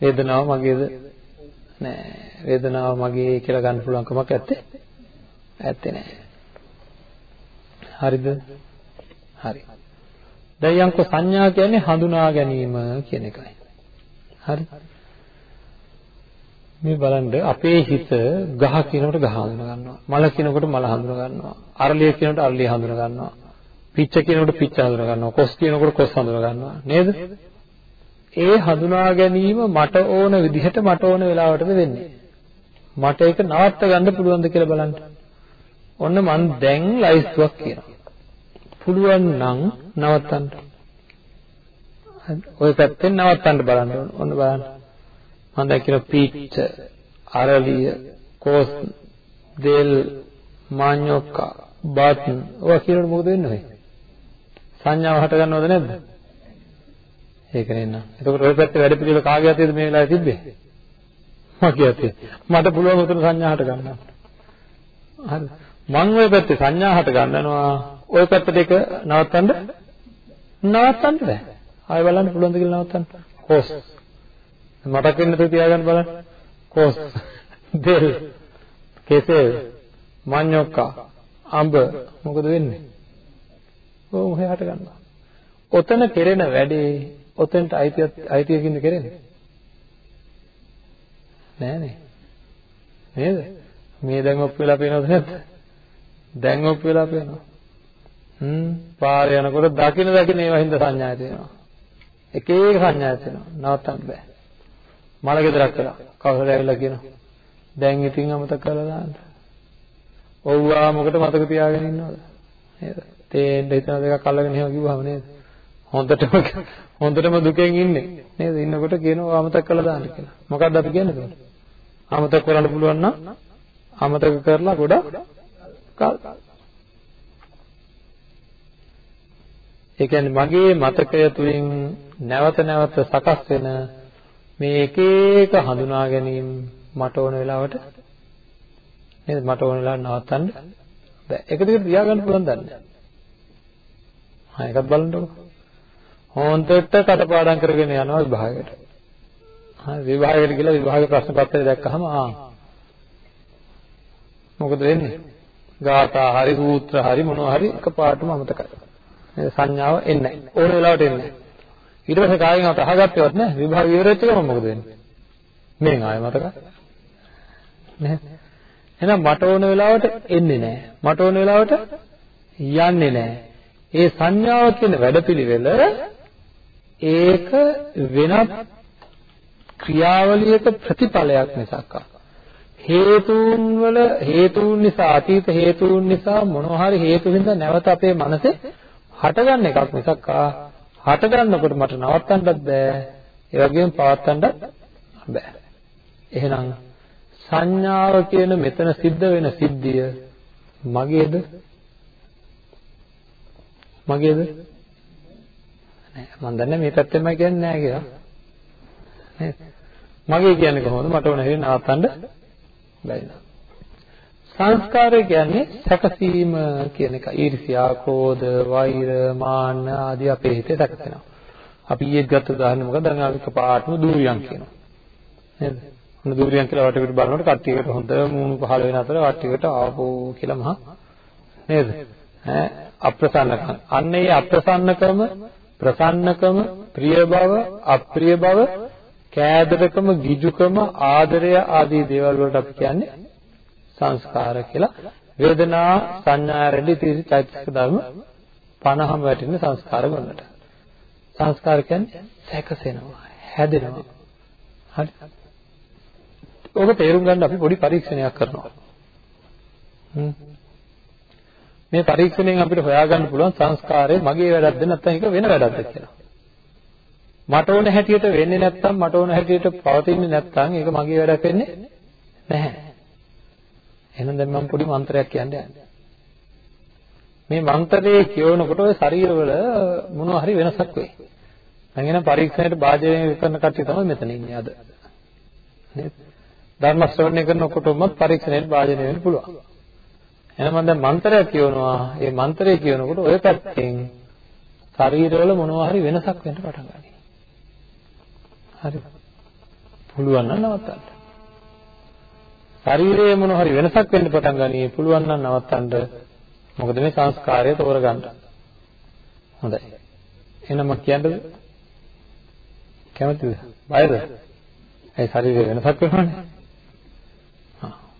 වේදනාව මගේද? නෑ. වේදනාව මගේ කියලා ගන්න පුළුවන් කමක් ඇත්තේ? ඇත්තේ නෑ. හරිද? හරි. දැන් යම්කෝ සංඥා කියන්නේ හඳුනා ගැනීම කියන එකයි. හරි. මේ බලන්න අපේ හිත ගහ කියනකොට ගහ හඳුනා ගන්නවා. මල කියනකොට මල හඳුනා ගන්නවා. අරලිය කියනකොට අරලිය හඳුනා ගන්නවා. පිච්ච කියනකොට පිච්ච හඳුනා ගන්නවා. කොස් කියනකොට කොස් හඳුනා ගන්නවා. නේද? ඒ හඳුනා ගැනීම මට ඕන විදිහට මට ඕන වෙලාවටද වෙන්නේ. මට ඒක නවත්ත ගන්න පුළුවන්ද කියලා බලන්න. ඔන්න මං දැන් ලයිස්තුවක් කියනවා. පුළුවන් නම් නවත්තන්න. ඔය පැත්තෙන් නවත්තන්න බලන්න ඕන. ඔන්න බලන්න. මම දැන් කියන පීච්ච, අරලිය, කෝස්, දෙල්, මාඤ්ඤොක්කා, බත් ඔය කියනකොට මොකද වෙන්නේ? සංඥාව හට ගන්නවද නැද්ද? ඒක නෙන්න. එතකොට ওই පැත්තේ වැඩ පිළිවෙල කාගේ අතේද මේ වෙලාවේ තිබ්බේ? මගේ අතේ. මට පුළුවන් උතන සංඥා හට ගන්න. හරි. මම ওই පැත්තේ සංඥා හට ගන්නනවා. ওই පැත්තට එක නවත්තන්න නවත්තන්න බෑ. ආයෙ බලන්න පුළුවන්ද කියලා නවත්තන්න. කොස්. මතක් වෙන්න තු තියාගන්න බලන්න. කොස්. දෙල්. කෙසෙල්. මඤ්ඤොක්කා. අඹ මොකද වෙන්නේ? ඕ මෙහාට ගන්නවා. ඔතන කෙරෙන වැඩේ ඔතෙන්ට අයිතිය අයිතියකින්ද කෙරෙන්නේ? නෑනේ. නේද? මේ දැන් ඔප් වෙලා පේනවද නැද්ද? දැන් ඔප් වෙලා පේනවා. හ්ම් පාරේ යනකොට දකින දකින ඒවා හින්දා සංඥා තියෙනවා. එක එක සංඥා තියෙනවා. නවත්තන්න බෑ. මල ගෙදරක් කළා. කවුරුහරි ඇවිල්ලා කියනවා. දැන් ඉතින් අමතක කරලා දාන්න. ඔව්වා මොකට මතක තියාගෙන ඉන්නවද? නේද? තේන්න හිතන දෙකක් අල්ලගෙන එහෙම කිව්වම නේද? හොඳටම හොඳටම දුකෙන් ඉන්නේ. නේද? ඉන්නකොට කියනවා අමතක කරලා දාන්න කියලා. මොකක්ද අපි කියන්නේ? අමතක කරන්න පුළුවන් නම් අමතක කරලා ගොඩක් කල් ඒ කියන්නේ මගේ මතකය තුලින් නැවත නැවත සකස් වෙන මේ එක එක හඳුනා ගැනීම මට ඕන වෙලාවට නේද මට ඕන වෙලාවට නවත්තන්න බෑ ඒක දිගට තියාගන්න පුළුවන් දන්නේ හා එකක් බලන්නකෝ හොන්දට කටපාඩම් කරගෙන යනවා විභාගයට හරි විභාගයට ගිහලා විභාග ප්‍රශ්න පත්‍රය දැක්කහම ආ මොකද වෙන්නේ ගාථා හරි සූත්‍ර හරි මොනවා හරි එකපාරටම අමතකයි නේද සංඥාව එන්නේ නැහැ. ඕන වෙලාවට එන්නේ නැහැ. ඊට පස්සේ කාගෙන්වත් අහගත්තේවත් නැහැ. විභාග ඉවරෙච්ච ගමන් මොකද වෙන්නේ? මෙන් ආයෙ මතක නැහැ. එහෙනම් මට ඕන වෙලාවට එන්නේ නැහැ. මට ඕන වෙලාවට යන්නේ නැහැ. ඒ සංඥාව කියන වැඩපිළිවෙල ඒක වෙනත් ක්‍රියාවලියක ප්‍රතිඵලයක් මිසක් හේතුන් වල හේතුන් නිසා අතීත හේතුන් නිසා මොනවා හරි හේතු හින්දා නැවත අපේ මනසේ හටගන්න එකක් මිසක් හට ගන්නකොට මට නවත්තන්නත් බෑ. ඒ වගේම පවත්තන්නත් බෑ. එහෙනම් සංඥාව කියන මෙතන සිද්ධ වෙන සිද්ධිය මගේද? මගේද? නෑ මම දන්නේ මේ පැත්තෙන්මයි කියන්නේ නෑ කියලා නේද මගේ කියන්නේ කොහොමද මට ඕන හැටි නවත්තන්න බැරි නෑ සංස්කාරය කියන්නේ සැකසීම කියන එක. ඊර්ෂ්‍යා, ක්‍රෝධ, වෛර, මාන්න ආදී අපේ හිතේ සැකසෙනවා. අපි ඊයේත් ගත්ත උදාහරණ මොකද? දැන් අපි පාටම දූරියන් කියනවා. නේද? මොන දූරියන් කියලා වටේකට බලනකොට කට්ටියකට හොඳ මූණු පහළ වෙන අතර කට්ටියකට ආපෝ කියලා මහා නේද? ඈ අප්‍රසන්නකම්. අන්න ඒ අප්‍රසන්නකම, ප්‍රසන්නකම, ප්‍රිය බව, අප්‍රිය බව, කෑදරකම, ගිජුකම, ආදරය ආදී දේවල් වලට අපි කියන්නේ සංස්කාර කියලා වේදනා සංඥා රැඩි තීසි චෛතසික ධර්ම 50ම වැටෙන සංස්කාර ගොන්නට. සංස්කාර කියන්නේ සැකසෙනවා, හැදෙනවා. හරි. ඔබ තේරුම් ගන්න අපි පොඩි පරීක්ෂණයක් කරනවා. මේ පරීක්ෂණයෙන් අපිට හොයාගන්න පුළුවන් සංස්කාරය මගේ වැඩක්ද නැත්නම් ඒක වෙන වැඩක්ද කියලා. මට ඕන හැටියට වෙන්නේ නැත්නම් මට ඕන හැටියට පවතින්නේ නැත්නම් ඒක මගේ වැඩක් වෙන්නේ නැහැ. එහෙනම් දැන් මම පොඩි මන්ත්‍රයක් කියන්න යන්නේ. මේ මන්ත්‍රයේ කියවනකොට ඔය ශරීරවල මොනවා හරි වෙනසක් වෙයි. දැන් එන පරීක්ෂණයට භාජනය කරන කට්ටිය තමයි මෙතන ඉන්නේ අද. නේද? ධර්ම ශ්‍රවණය කරනකොටම පරීක්ෂණයට භාජනය වෙන්න පුළුවන්. එහෙනම් මම දැන් මන්ත්‍රයක් කියවනවා. ඒ මන්ත්‍රය කියවනකොට ඔය පැත්තෙන් ශරීරවල මොනවා හරි වෙනසක් වෙන්න පටන් ගන්නවා. හරි. පුළුවන් නම් නවත්තන්න. ශරීරයේ මොන හරි වෙනසක් වෙන්න පටන් ගනී. පුළුවන් නම් නවත්තන්න. මොකද මේ සංස්කාරය තෝරගන්න. හොඳයි. එහෙනම් මම කියන්නද? කැමතිද? බයද? ඒ ශරීරයේ වෙනසක් වෙනවනේ.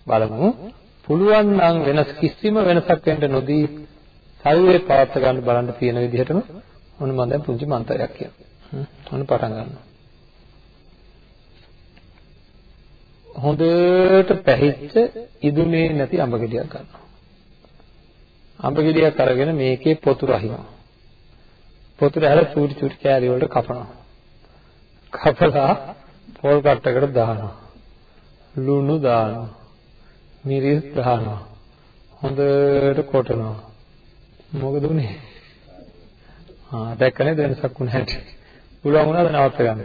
බලමු. පුළුවන් නම් වෙනස් කිසිම වෙනසක් වෙන්න නොදී ශරීරය පවත් ගන්න බලන්න තියෙන විදිහටම ඔන්න මම දැන් පුංචි මන්ත්‍රයක් කියනවා ඔන්න පටන් ගන්නවා හොඳට පැහිච්ච ඉදුනේ නැති අඹ ගෙඩියක් ගන්නවා. අඹ ගෙඩියක් අරගෙන මේකේ පොතු රහිනවා. පොතු රැහැල චූටි චූටි කෑලි වලට කපනවා. කපලා පොල් කට්ටකට දානවා. ලුණු දානවා. මිරිස් දානවා. හොඳට කොටනවා. මොකද උනේ? ආ දැක්කනේ වෙනසක් වුණ හැටි. පුළුවන් වුණාද නවත්ත ගන්න?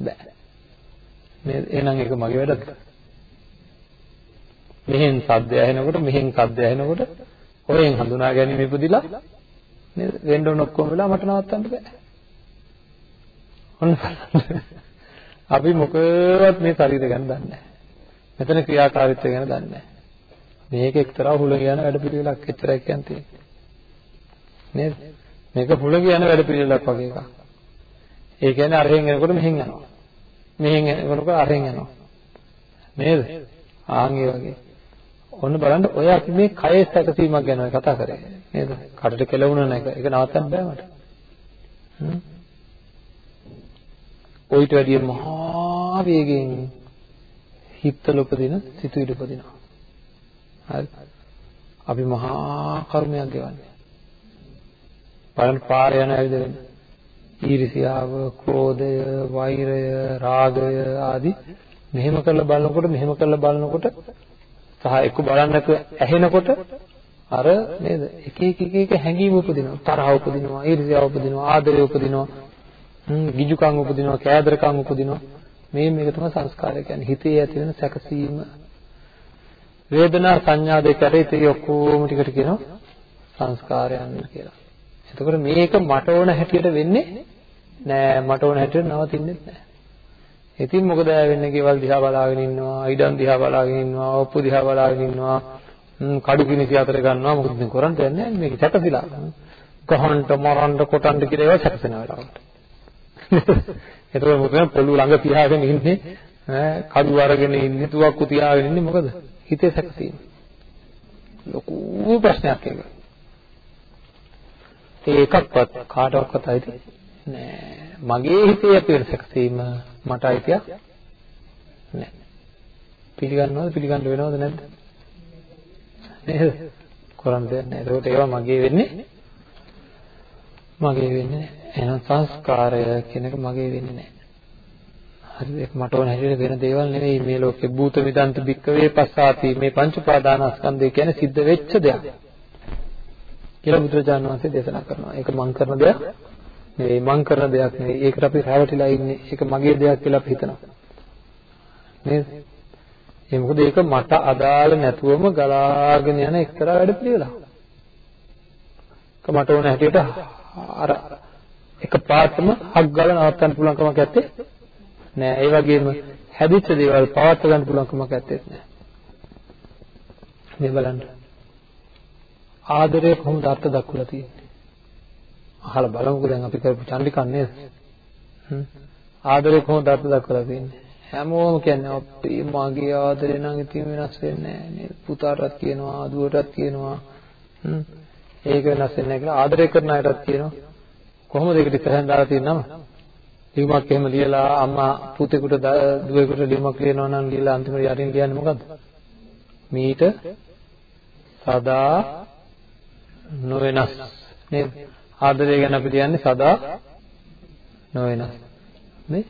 බෑ. නේද? එහෙනම් ඒක මගේ වැඩක්ද? මෙහෙන් සද්ද ඇහෙනකොට මෙහෙන් සද්ද ඇහෙනකොට ඔයෙන් හඳුනා ගැනීම ඉපදිලා නේද? වෙන්න ඕන ඔක්කොම වෙලා මට නවත්තන්න බෑ. ඔන්න අපි මොකවත් මේ ශරීරය ගැන දන්නේ නැහැ. මෙතන ක්‍රියාකාරීත්වය ගැන දන්නේ නැහැ. මේක එක්තරා හුල කියන වැඩ පිළිවෙලක් එච්චරයි කියන්නේ. නේද? මේක හුල කියන වැඩ පිළිවෙලක් වගේ එකක්. ඒ කියන්නේ අරහෙන් එනකොට මෙහෙන් යනවා. මෙහෙන් එනකොට අරහෙන් යනවා. නේද? ආන් ඒ වගේ. ඔන්න බලන්න ඔය අපි මේ කයේ සැකසීමක් ගැන කතා කරේ නේද? කටට කෙලවුණ නැක ඒක නවත්තන්න බෑ මට. ඔయిత වැඩිය මහා වේගෙන් හිතවල උපදින සිතුවිලි උපදිනවා. හරි. අපි මහා කර්මයක් ගෙවන්නේ. බලන්න පාර යන ඇවිදගෙන ඊර්ෂියාව, ක්‍රෝධය, වෛරය, රාගය ආදී මෙහෙම කරලා බලනකොට මෙහෙම කරලා බලනකොට සහ එක්ක බලන්නක ඇහෙනකොට අර නේද එක එක එක එක හැඟීම් උපදිනවා තරහ උපදිනවා ඊර්ෂ්‍යාව උපදිනවා ආදරය උපදිනවා ගිජුකම් උපදිනවා කෑදරකම් උපදිනවා මේ මේක තමයි සංස්කාරය කියන්නේ හිතේ ඇති වෙන සැකසීම වේදනා සංඥා දෙකට ඉතිරි ඔක්කොම ටිකට කියනවා සංස්කාරයන් කියලා. එතකොට මේක මට ඕන හැටියට වෙන්නේ නෑ මට ඕන හැටියට නවතින්නේ නෑ. ඉතින් මොකද වෙන්නේ ගෙවල් දිහා බලාගෙන ඉන්නවා, ඉඩම් දිහා බලාගෙන ඉන්නවා, ඔප්පු දිහා බලාගෙන ඉන්නවා, කඩු කිනිසි අතර ගන්නවා මොකද දැන් කරන්න දෙයක් නෑ මේක සැකසিলা. ගහන්න, මරන්න, කොටන්න කියලා ඒවා සැකසෙන වෙලාවට. එතකොට මොකද පොළු ළඟ තියාගෙන ඉන්නේ ඈ කඩු අරගෙන ඉන්නේ, තුවක්කු තියාගෙන ඉන්නේ මොකද? හිතේ සැකසීම. ලොකු ප්‍රශ්නයක් ඒක. ඒකක්වත් කාටවත් අයිති නෑ. මගේ හිතේ ඇති වෙන සැකසීම මට අයිතියක් නෑ. පිළිගන්නවද පිළිගන්න වෙනවද නැද්ද? නේද? කරන්න දෙයක් නෑ. ඒකට ඒවා මගේ වෙන්නේ මගේ වෙන්නේ නෑ. එහෙනම් සංස්කාරය කියන එක මගේ වෙන්නේ නෑ. හරිද? ඒක මට ඕන හැටියට වෙන දේවල් නෙවෙයි මේ ලෝකේ භූත විදන්ත භික්කවේ පස්සාති මේ පංච උපාදානස්කන්ධය කියන්නේ සිද්ධ වෙච්ච දෙයක්. කියලා බුදුරජාණන් වහන්සේ දේශනා කරනවා. ඒක මං කරන දෙයක් නෙවෙයි මං කරන දෙයක් නෙවෙයි. ඒකට අපි රැවටිලා ඉන්නේ. ඒක මගේ දෙයක් කියලා අපි හිතනවා. නේද? ඒ මොකද ඒක මට අදාළ නැතුවම ගලාගෙන යන එක්තරා වැඩ පිළිවෙලක්. මට ඕන හැටියට අර එක පාටම හක් ගාලා නවත්තන්න පුළුවන් කමක් නැත්තේ නෑ. ඒ වගේම හැදිච්ච දේවල් පවත් ගන්න පුළුවන් කමක් නැත්තේ නෑ. මේ බලන්න. ආදරය කොහොමද අර්ථ දක්වලා තියෙන්නේ? අහලා බලමුකෝ දැන් අපි කරපු චන්දිකන් නේද? ආදරේ කොහොමද අර්ථ දක්වලා තියෙන්නේ? හැමෝම කියන්නේ අපේ මගේ ආදරේ නම් ඉතින් වෙනස් වෙන්නේ නැහැ නේද? පුතාටත් කියනවා, දුවටත් කියනවා. ඒක වෙනස් වෙන්නේ නැහැ කියලා ආදරේ කරන අයටත් කියනවා. කොහොමද ඒකට ඉස්සරහින් දාලා තියෙනවම? ලියුමක් එහෙම ලියලා අම්මා පුතේකට දුවේකට ලියුමක් ලියනවා නම් ලියලා අන්තිමට යටින් කියන්නේ මොකද්ද? මීට සදා නොවෙනස් නේද? ආදරය ගැන අපි කියන්නේ සදා නොවෙනස්. නේ?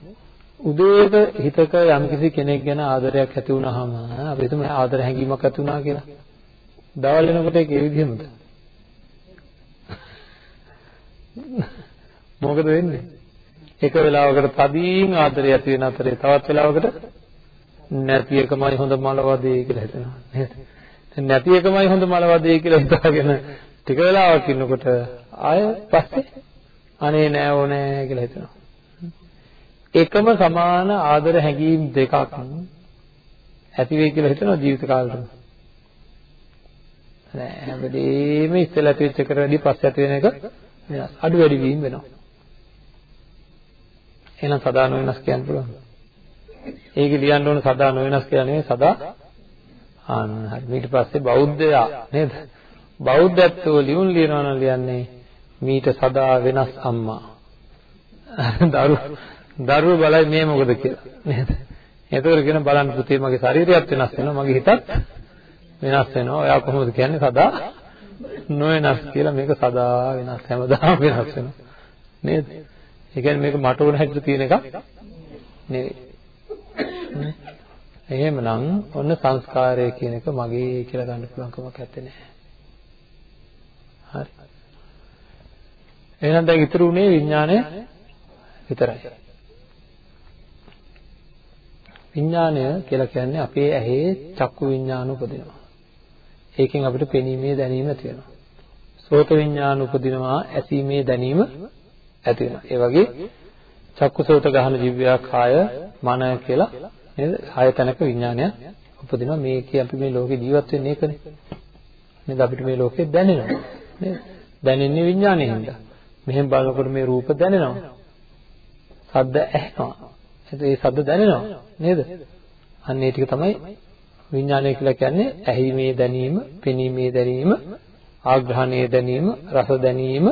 උදේට හිතක යම්කිසි කෙනෙක් ගැන ආදරයක් ඇති වුනහම අපි හිතමු ආදර හැඟීමක් ඇති වුණා කියලා. දවල් වෙනකොට ඒක ඒ විදිහමද? මොකද වෙන්නේ? එක වෙලාවකට තදින් ආදරය ඇති වෙන අතරේ තවත් වෙලාවකට නැති එකමයි හොඳ මලවදේ කියලා හිතනවා නේද? නැති එකමයි හොඳ මලවදේ කියලා හිතාගෙන ටික වෙලාවක් ඉන්නකොට ආය පස්සේ අනේ නෑ ඕනේ කියලා හිතනවා. එකම සමාන ආදර හැඟීම් දෙකක් ඇති වෙයි කියලා හිතනවා ජීවිත කාලෙම. නෑ හැමදේම ඉස්සෙල්ලා ඇති වෙච්ච එකට වැඩි පස්සේ ඇති වෙන එක වෙනස්. අඩු වැඩි වීම වෙනවා. එහෙනම් සදා නොවෙනස් කියන්න පුළුවන්. ඒක ලියන්න ඕන සදා නොවෙනස් කියන්නේ සදා ආන්න හරි. ඊට පස්සේ බෞද්ධයා නේද? බෞද්ධත්වෝ ලියුම් ලියනවා නම් ලියන්නේ මීට සදා වෙනස් අම්මා. දරු දරුව බලයි මේ මොකද කියලා නේද? එතකොට කියන බලන්න පුතේ මගේ ශරීරයත් වෙනස් වෙනවා මගේ හිතත් වෙනස් වෙනවා. ඔයා කොහොමද කියන්නේ සදා නොවෙනස් කියලා මේක සදා වෙනස් හැමදාම වෙනස් වෙනවා. නේද? ඒ කියන්නේ මේක මට ඕන හැටියට තියෙන එකක් නෙවෙයි. එහෙමනම් ඔන්න සංස්කාරය කියන එක මගේ කියලා ගන්න පුළුවන් කමක් නැත්තේ. හරි. එහෙනම් දැන් ඉතුරු උනේ විඥානය විතරයි. විඥානය කියලා කියන්නේ අපේ ඇහි චක්කු විඥාන උපදිනවා. ඒකෙන් අපිට පෙනීමේ දැනීම ඇති වෙනවා. සෝත විඥාන උපදිනවා ඇසීමේ දැනීම ඇති වෙනවා. ඒ වගේ චක්කුසෝත ගහන දිව්‍යා කාය මන කියලා නේද? ආය තැනක විඥානය උපදිනවා. මේකේ අපි මේ ලෝකේ ජීවත් වෙන්නේ ඒකනේ. නේද? අපිට මේ ලෝකේ දැනෙනවා. නේද? දැනෙන්නේ විඥානයෙන් හින්දා. මෙහෙන් බලනකොට මේ රූප දැනෙනවා. ශබ්ද ඇහෙනවා. ඒ ශබ්ද දැනෙනවා. නේද? අන්න ඒ ටික තමයි විඥානය කියලා කියන්නේ ඇහිීමේ දැනීම, පෙනීමේ දැනීම, ආග්‍රහණයේ දැනීම, රස දැනීම,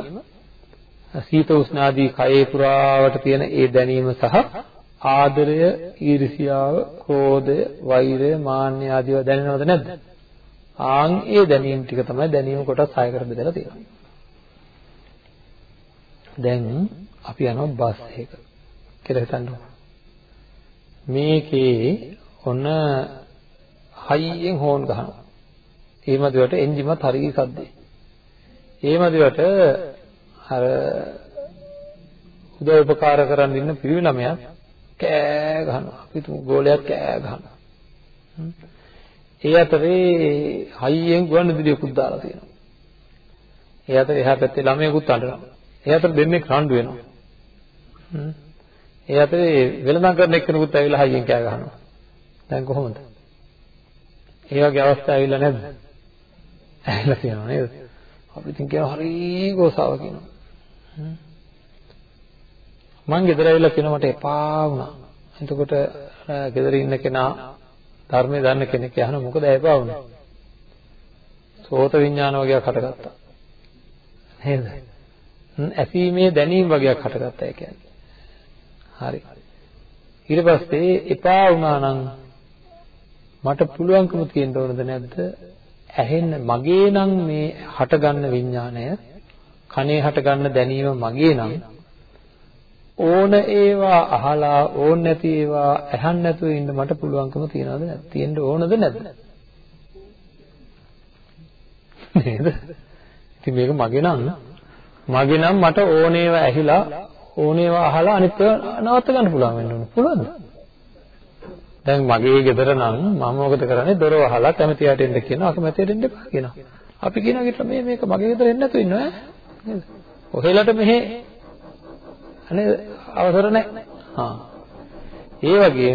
සීත උෂ්ණ ආදී කයේ පුරාවට තියෙන ඒ දැනීම සහ ආදරය, ඊර්ෂියාව, ක්‍රෝධය, වෛරය, මාන්නය ආදිව දැනෙනවද නැද්ද? ආන් ඒ දැනීම් ටික තමයි දැනීම කොටස් 6කට බෙදලා තියෙනවා. දැන් අපි යනවා බස් එක කියලා හිතන්න මේකේ ඔන්න හයියෙන් හෝන් ගහනවා. ඒ මදිවට එන්ජිමත් හරිය සද්දේ. ඒ මදිවට අර උදව් උපකාර කරන් ඉන්න පිරිමි ළමයා කෑ ගහනවා. අපි තුමු ගෝලයක් කෑ ගහනවා. ඒ අතරේ හයියෙන් ගුවන් විදුලියකුත් දාලා තියෙනවා. ඒ අතරේ එහා පැත්තේ ළමයෙකුත් අඬනවා. ඒ අතර දෙන්නේ රණ්ඩු වෙනවා. ඒ අතරේ වෙළඳාම් කරන එක්කෙනෙකුත් ඇවිල්ලා හයියෙන් කෑ ගහනවා. දැන් කොහොමද? ඒ වගේ අවස්ථා ඇවිල්ලා නැද්ද? ඇවිල්ලා තියෙනවා නේද? අපි ඉතින් කියනවා හරි ගෝසාව කියනවා. මං ගෙදර ඇවිල්ලා කියනවා මට එපා වුණා. එතකොට ගෙදර ඉන්න කෙනා ධර්මයේ දන්න කෙනෙක් අහන මොකද එපා වුණේ? සෝත විඥාන වගේ හටගත්තා. නේද? ඇසීමේ දැනීම වගේක් හටගත්තා ඒ කියන්නේ. හරි. ඊට පස්සේ එපා වුණා නම් මට පුළුවන්කම තියෙන්න ඕනද නැද්ද? ඇහෙන්න මගේ නම් මේ හටගන්න විඥාණය කනේ හටගන්න දැනීම මගේ නම් ඕන ඒවා අහලා ඕන නැති ඒවා ඇහන්න නැතුව ඉන්න මට පුළුවන්කම තියනවද නැද්ද? තියෙන්න ඕනද නැද්ද? නේද? ඉතින් මේක මගේ නම් මගේ නම් මට ඕනේවා ඇහිලා ඕනේවා අහලා අනිත් ඒවා නවත්ත ගන්න පුළුවන් වෙන්න ඕන. පුළුවන්ද? දැන් මගේ ගෙදර නම් මම මොකද කරන්නේ? දොර වහලා කැමතියට එන්න කියනවා, අකමැතියට එන්න එපා කියනවා. අපි කියනවා කිට මේ මේක මගේ ගෙදර එන්න නැතුව ඉන්නවා නේද? ඔහෙලට මෙහෙ අනේ අවසර නැහැ. හා. ඒ වගේ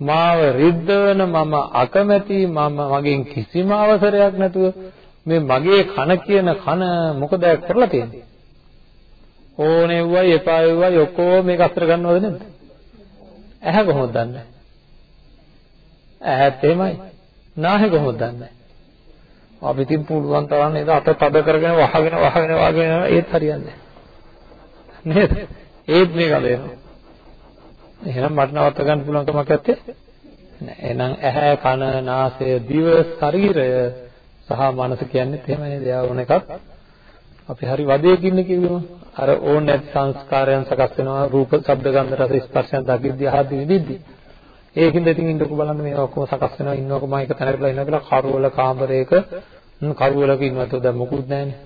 මාව රිද්දවන මම අකමැති මම මගෙන් කිසිම අවසරයක් නැතුව මේ මගේ කන කියන කන මොකද කරලා තියෙන්නේ? ඕනේ වුවයි එපා වුවයි ඔක්කොම මේක අස්තර ගන්නවද නැද්ද? ඇහැ කොහොමද දන්නේ? ඇහත් එහෙමයි. නාහේ කොහොමද දන්නේ? අපි තින් පුළුවන් තරම් නේද අත තද කරගෙන වහගෙන වහගෙන වහගෙන ඒත් හරියන්නේ නේද? ඒත් මේක අලේනවා. එහෙනම් මට නවත්ත ගන්න පුළුවන් කමක් නැත්තේ? නෑ. එහෙනම් ඇහැ, කන, නාසය, දිව, ශරීරය සහ මනස කියන්නේ එහෙමයි නේද? යා ඕන එකක් අපි හරි වදයක ඉන්නේ කිව්වම අර ඕන නැති සංස්කාරයන් සකස් වෙනවා රූප, ශබ්ද, ගන්ධ, රස, ස්පර්ශයන් දකිද්දී ආදී විදිද්දී. ඒකින්ද ඉතින් ඉන්නකෝ බලන්න මේවා ඔක්කොම සකස් වෙනවා ඉන්නකො මම එක තැනකට ඉන්නවා කියලා කරවල කාමරයක කරවලක ඉන්නවද දැන් මොකුත් නැහැනේ.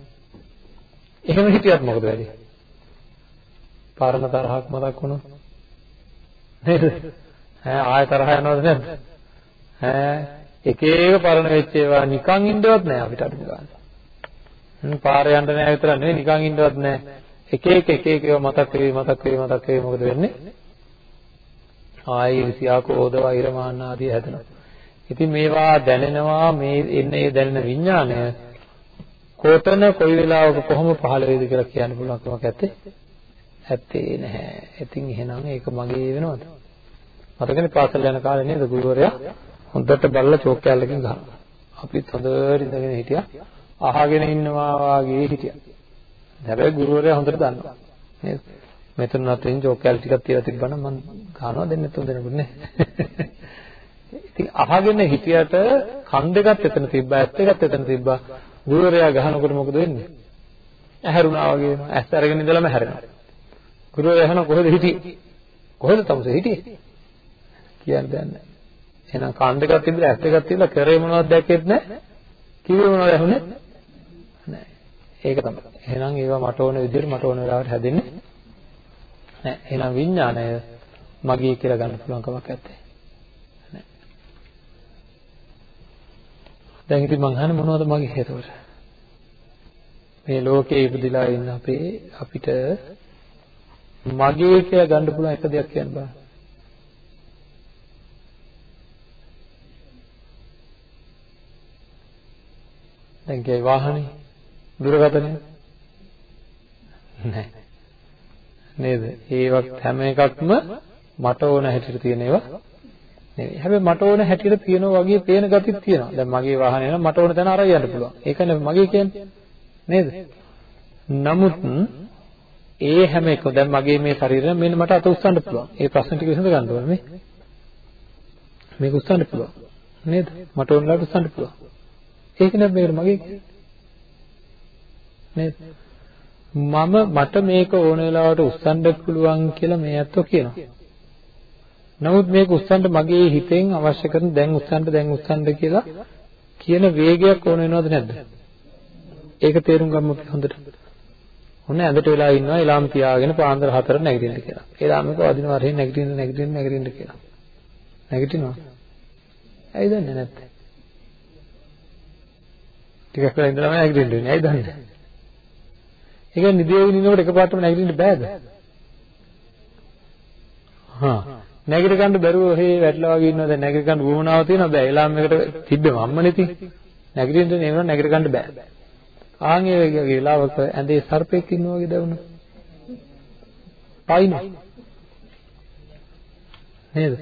එහෙම හිටියත් මොකද වෙන්නේ? පාරණ තරහක් මතක් වුණොත් නේද? ඈ ආය තරහ යනවද නැද්ද? ඈ එක එක පරණ වෙච්ච ඒවා නිකන් ඉන්නවත් නෑ අපිට අඩු ගන්න. පාර යන්න නෑ විතර නෙවෙයි නිකන් ඉන්නවත් නෑ. එක එක එක එක ඒවා මතක් වෙවි මතක් වෙවි මතක් වෙවි මොකද වෙන්නේ? ආයි ඊර්ෂ්‍යා කෝධ වෛර මාන්න ආදී හැදෙනවා. ඉතින් මේවා දැනෙනවා මේ එන්නේ දැනෙන විඥානය කොතන කොයි වෙලාවක කොහොම පහළ වෙයිද කියලා කියන්න පුළුවන් කමක් නැත්තේ. ඇත්තේ නැහැ. ඉතින් එහෙනම් ඒක මගේ වෙනවද? මතකනේ පාසල් යන කාලේ නේද ගුරුවරයා හොඳට බලලා චෝක් කැල්ලකින් ගහනවා. අපිත් හොඳට ඉඳගෙන හිටියා. අහගෙන ඉන්නවා වාගේ හිටියා. හැබැයි ගුරුවරයා හොඳට දන්නවා. නේද? මෙතනවත් එන් ජෝක් කැල් ටිකක් තියලා තිබ්බනම් මම ගන්නවා දෙන්න තුන් දෙනෙකුට නේ. ඉතින් අහගෙන හිටියට කන් දෙකත් එතන තිබ්බා ඇස් දෙකත් එතන තිබ්බා. ගුරුවරයා ගහනකොට මොකද වෙන්නේ? ඇහැරුණා වගේ වෙනවා. ඇස් අරගෙන ඉඳලම හැරෙනවා. ගුරුවරයා අහනවා කොහෙද හිටියේ? කොහෙද තමුසේ හිටියේ? කියන්න දෙයක් නැහැ. එහෙනම් කන් දෙකක් තිබිලා ඇස් දෙකක් තිබිලා කරේ මොනවද දැක්කෙත් නැහැ. කිව්වේ මොනවද ඇහුනේ? නැහැ. ඒක තමයි. එහෙනම් ඒවා මට ඕන විදිහට මට ඕන වෙලාවට හැදෙන්නේ නැහැ. එහෙනම් විඥාණය මගේ කියලා ගන්න පුළුවන් කමක් නැත්තේ. දැන් ඉතින් මං අහන්නේ මොනවද මගේ හේතුව? මේ ලෝකේ ඉපදිලා ඉන්න අපේ අපිට මගේ කියලා ගන්න පුළුවන් එක දෙයක් කියන්න බෑ. දැන් ගේ වාහනේ දුරකථනය නැහැ. නේද? ඒවත් හැම එකක්ම මට ඕන හැටියට තියෙන ඒවා නෙවෙයි. හැබැයි මට ඕන හැටියට තියෙනවා වගේ පේන ගතිත් තියෙනවා. දැන් මගේ වාහනේ නම් මට ඕන තැන අරන් යන්න පුළුවන්. ඒකනේ මගේ කියන්නේ. නේද? නමුත් ඒ හැම එක දැන් මගේ මේ ශරීරය මෙන්න මට අත උස්සන්න පුළුවන්. ඒ ප්‍රශ්න ටික විසඳ ගන්න ඕනේ මේ. මේක උස්සන්න පුළුවන්. නේද? මට ඕන ලාට උස්සන්න පුළුවන්. ඒක නේද මේකට මගේ නේද? මම මට මේක ඕන වෙලාවට උස්සන්න පුළුවන් කියලා මේ ඇත්තෝ කියනවා. නමුත් මේක උස්සන්න මගේ හිතෙන් අවශ්‍ය කරන දැන් උස්සන්න දැන් උස්සන්න කියලා කියන වේගයක් ඕන වෙනවද නැද්ද? ඒක තේරුම් ගමු අපි හොඳට. ඔන්න ඇඳට වෙලා ඉන්නවා එලාම් තියාගෙන පාන්දර 4 නැගිටින්න කියලා. එලාමක වදිනවා රෙන් නැගිටින්න නැගිටින්න නැගිටින්න කියලා. නැගිටිනවා. ඇයි දන්නේ නැත්තේ? ටිකක් වෙලා ඉඳලාම නැගිටින්න වෙන්නේ. ඇයි දන්නේ? ඒක නිදේවින් ඉන්නකොට එකපාරටම නැගිටින්න බෑද? හා නැගිට ගන්න බැරුව ඔහේ වැටලා වගේ ඉන්නවා දැන් නැගිට ගන්න වුණාව තියෙනවා බෑ එලාම් එකට තිබ්බම අම්මනේ ඉතින් නැගිටින්න නේ නැගිට ගන්න බෑ ආන් ඒ වගේ වෙලාවක ඇඳේ සර්පෙක් ඉන්නවා වගේ දැවුණා. පයින් නේද?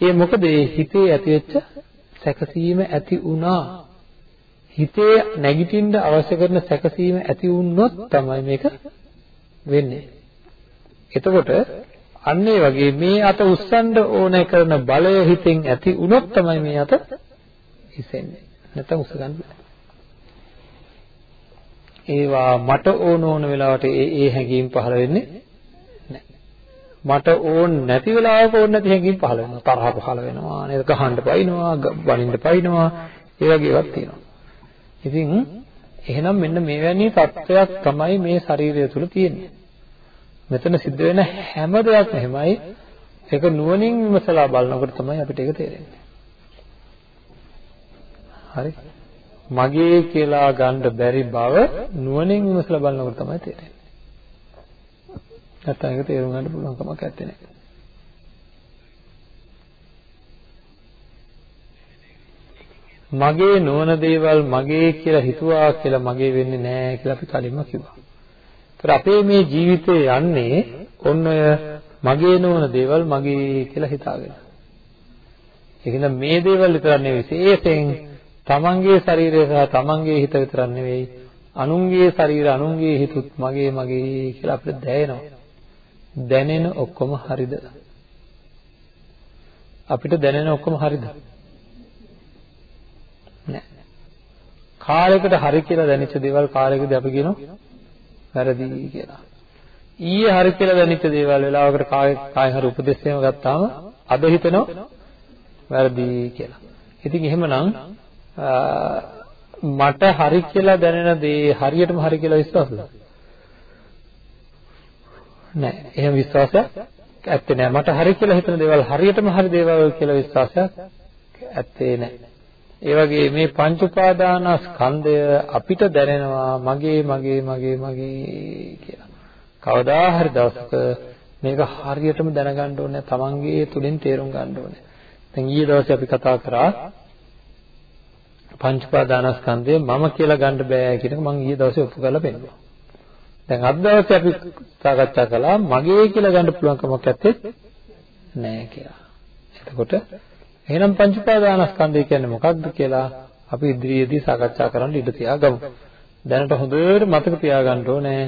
ඒ මොකද ඒ හිතේ ඇතිවෙච්ච සැකසීම ඇති වුණා. හිතේ නැගිටින්න අවශ්‍ය කරන සැකසීම ඇති වුණොත් තමයි මේක වෙන්නේ. එතකොට අන්න ඒ වගේ මේ අත උස්සන්න ඕන කරන බලය හිතෙන් ඇති වුණොත් තමයි මේ අත හිසෙන්නේ. නැත්නම් උස්ස ගන්න බෑ. ඒවා මට ඕන ඕන වෙලාවට ඒ ඒ හැඟීම් පහළ වෙන්නේ නැහැ. මට ඕන නැති වෙලාවක ඕන නැති හැඟීම් පහළ වෙනවා. තරහ පහළ වෙනවා. නේද? ගහන්න පයින්නවා, වනින්න පයින්නවා. ඒ වගේ ඒවාක් තියෙනවා. ඉතින් එහෙනම් මෙන්න මෙවැනි තත්ත්වයක් තමයි මේ ශරීරය තුල තියෙන්නේ. මෙතන සිද්ධ වෙන හැම දෙයක්ම එහෙමයි. ඒක නුවණින් විමසලා බලනකොට තමයි අපිට ඒක තේරෙන්නේ. හරි. මගේ කියලා ගන්න බැරි බව නුවණින් විමසලා බලනකොට තමයි තේරෙන්නේ. නැත්නම් ඒක තේරුම් ගන්න පුළුවන් කමක් නැත්තේ මගේ නොවන දේවල් මගේ කියලා හිතුවා කියලා මගේ වෙන්නේ නෑ කියලා අපි කලින්ම කිව්වා. ඒතර අපේ මේ ජීවිතේ යන්නේ ඔන්න ඔය මගේ නොවන දේවල් මගේ කියලා හිතාගෙන. ඒකින්ද මේ දේවල් විතර නෙවෙයි විශේෂයෙන් තමන්ගේ ශරීරය සහ තමන්ගේ හිත විතරක් නෙවෙයි අනුන්ගේ ශරීර අනුන්ගේ හිතුත් මගේ මගේ කියලා අපිට දැනෙනවා. දැනෙන ඔක්කොම හරිද? අපිට දැනෙන ඔක්කොම හරිද? නෑ. කාලයකට හරි කියලා දැනෙච්ච දේවල් කාලයකදී අපි කියනවා වැරදි කියලා. ඊයේ හරි කියලා දැනෙච්ච දේවල් වෙලාවකට කාය හරි උපදෙස්යම ගත්තාම අද හිතනවා වැරදි කියලා. ඉතින් එහෙමනම් මට හරි කියලා දැනෙන දේ හරියටම හරි කියලා විශ්වාසද? නෑ. එහෙම විශ්වාසයක් ඇත්තේ නෑ. මට හරි කියලා හිතන දේවල් හරියටම හරි දේවල් කියලා විශ්වාසයක් ඇත්තේ නෑ. ඒ වගේ මේ පංච උපාදානස්කන්ධය අපිට දැනෙනවා මගේ මගේ මගේ මගේ කියලා. කවදා හරි දවසක මේක හරියටම දැනගන්න ඕනේ තමන්ගේ තුලින් තේරුම් ගන්න ඕනේ. දැන් ඊයේ දවසේ අපි කතා කරා පංච පාදානස්කන්ධය මම කියලා ගන්න බෑ කියන එක මම ඊයේ දවසේ ඔප්පු කරලා පෙන්නනවා. දැන් අද දවසේ අපි සාකච්ඡා කළා මගේ කියලා ගන්න පුළුවන් කමක් නැත්තේ නෑ කියලා. එතකොට එහෙනම් පංච පාදානස්කන්ධය කියන්නේ මොකක්ද කියලා අපි ඉදිරියේදී සාකච්ඡා කරන්න ඉඩ තියාගමු. දැනට හොඳට මතක තියාගන්න ඕනේ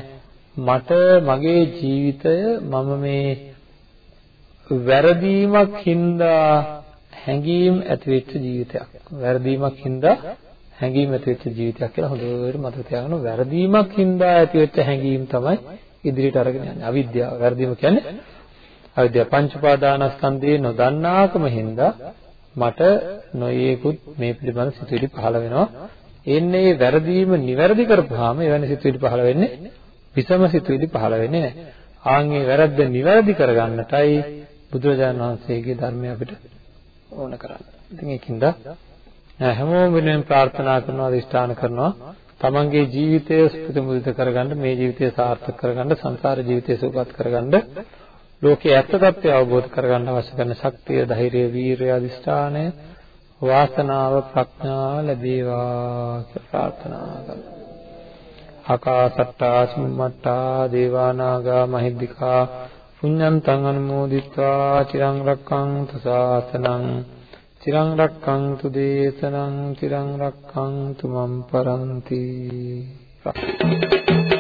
මට මගේ ජීවිතය මම මේ වැරදීමක් හින්දා හැඟීම් ඇති වෙච්ච ජීවිතයක්. වැරදීමක් හින්දා හැඟීම් ඇති වෙච්ච ජීවිතයක් කියලා හොඳට මතක තියාගන්න. වැරදීමක් හින්දා ඇති වෙච්ච හැඟීම් තමයි ඉදිරියට අරගෙන යන්නේ. අවිද්‍යාව. වැරදීම කියන්නේ අවිද්‍යාව පංච පාදානස්කන්ධයේ නොදන්නාකම හින්දා මට නොයේකුත් මේ පිළිබඳ සිතුවිලි පහළ වෙනවා. එන්නේ වැරදීම නිවැරදි කරපුවාම එවැනි සිතුවිලි පහළ වෙන්නේ විසම සිතුවිලි පහළ වෙන්නේ නැහැ. ආන්ගේ වැරද්ද නිවැරදි කරගන්නටයි බුදුරජාණන් වහන්සේගේ ධර්මය අපිට ඕන කරන්නේ. ඉතින් ඒකින්ද හැමෝම වෙනුවෙන් ප්‍රාර්ථනා කරනවා අධිෂ්ඨාන කරනවා තමන්ගේ ජීවිතය ප්‍රතිමුදිත කරගන්න මේ ජීවිතය සාර්ථක කරගන්න සංසාර ජීවිතය සුවපත් කරගන්න ලෝකයේ ඇත්ත తත්ත්වය අවබෝධ කරගන්න අවශ්‍ය කරන ශක්තිය, ධෛර්යය, වීරිය, අදිෂ්ඨානය, වාසනාව, ප්‍රඥාව ලැබේවා කියලා ප්‍රාර්ථනා කරමු. ආකාසට්ටා සුම්මට්ටා දේවානාගා මහිද්దికා පුඤ්ඤන්තං අනුමෝදිත්වා චිරං රක්ඛන්තු සාසනං චිරං රක්ඛන්තු දේශනං චිරං රක්ඛන්තු මම් පරන්ති Thank you.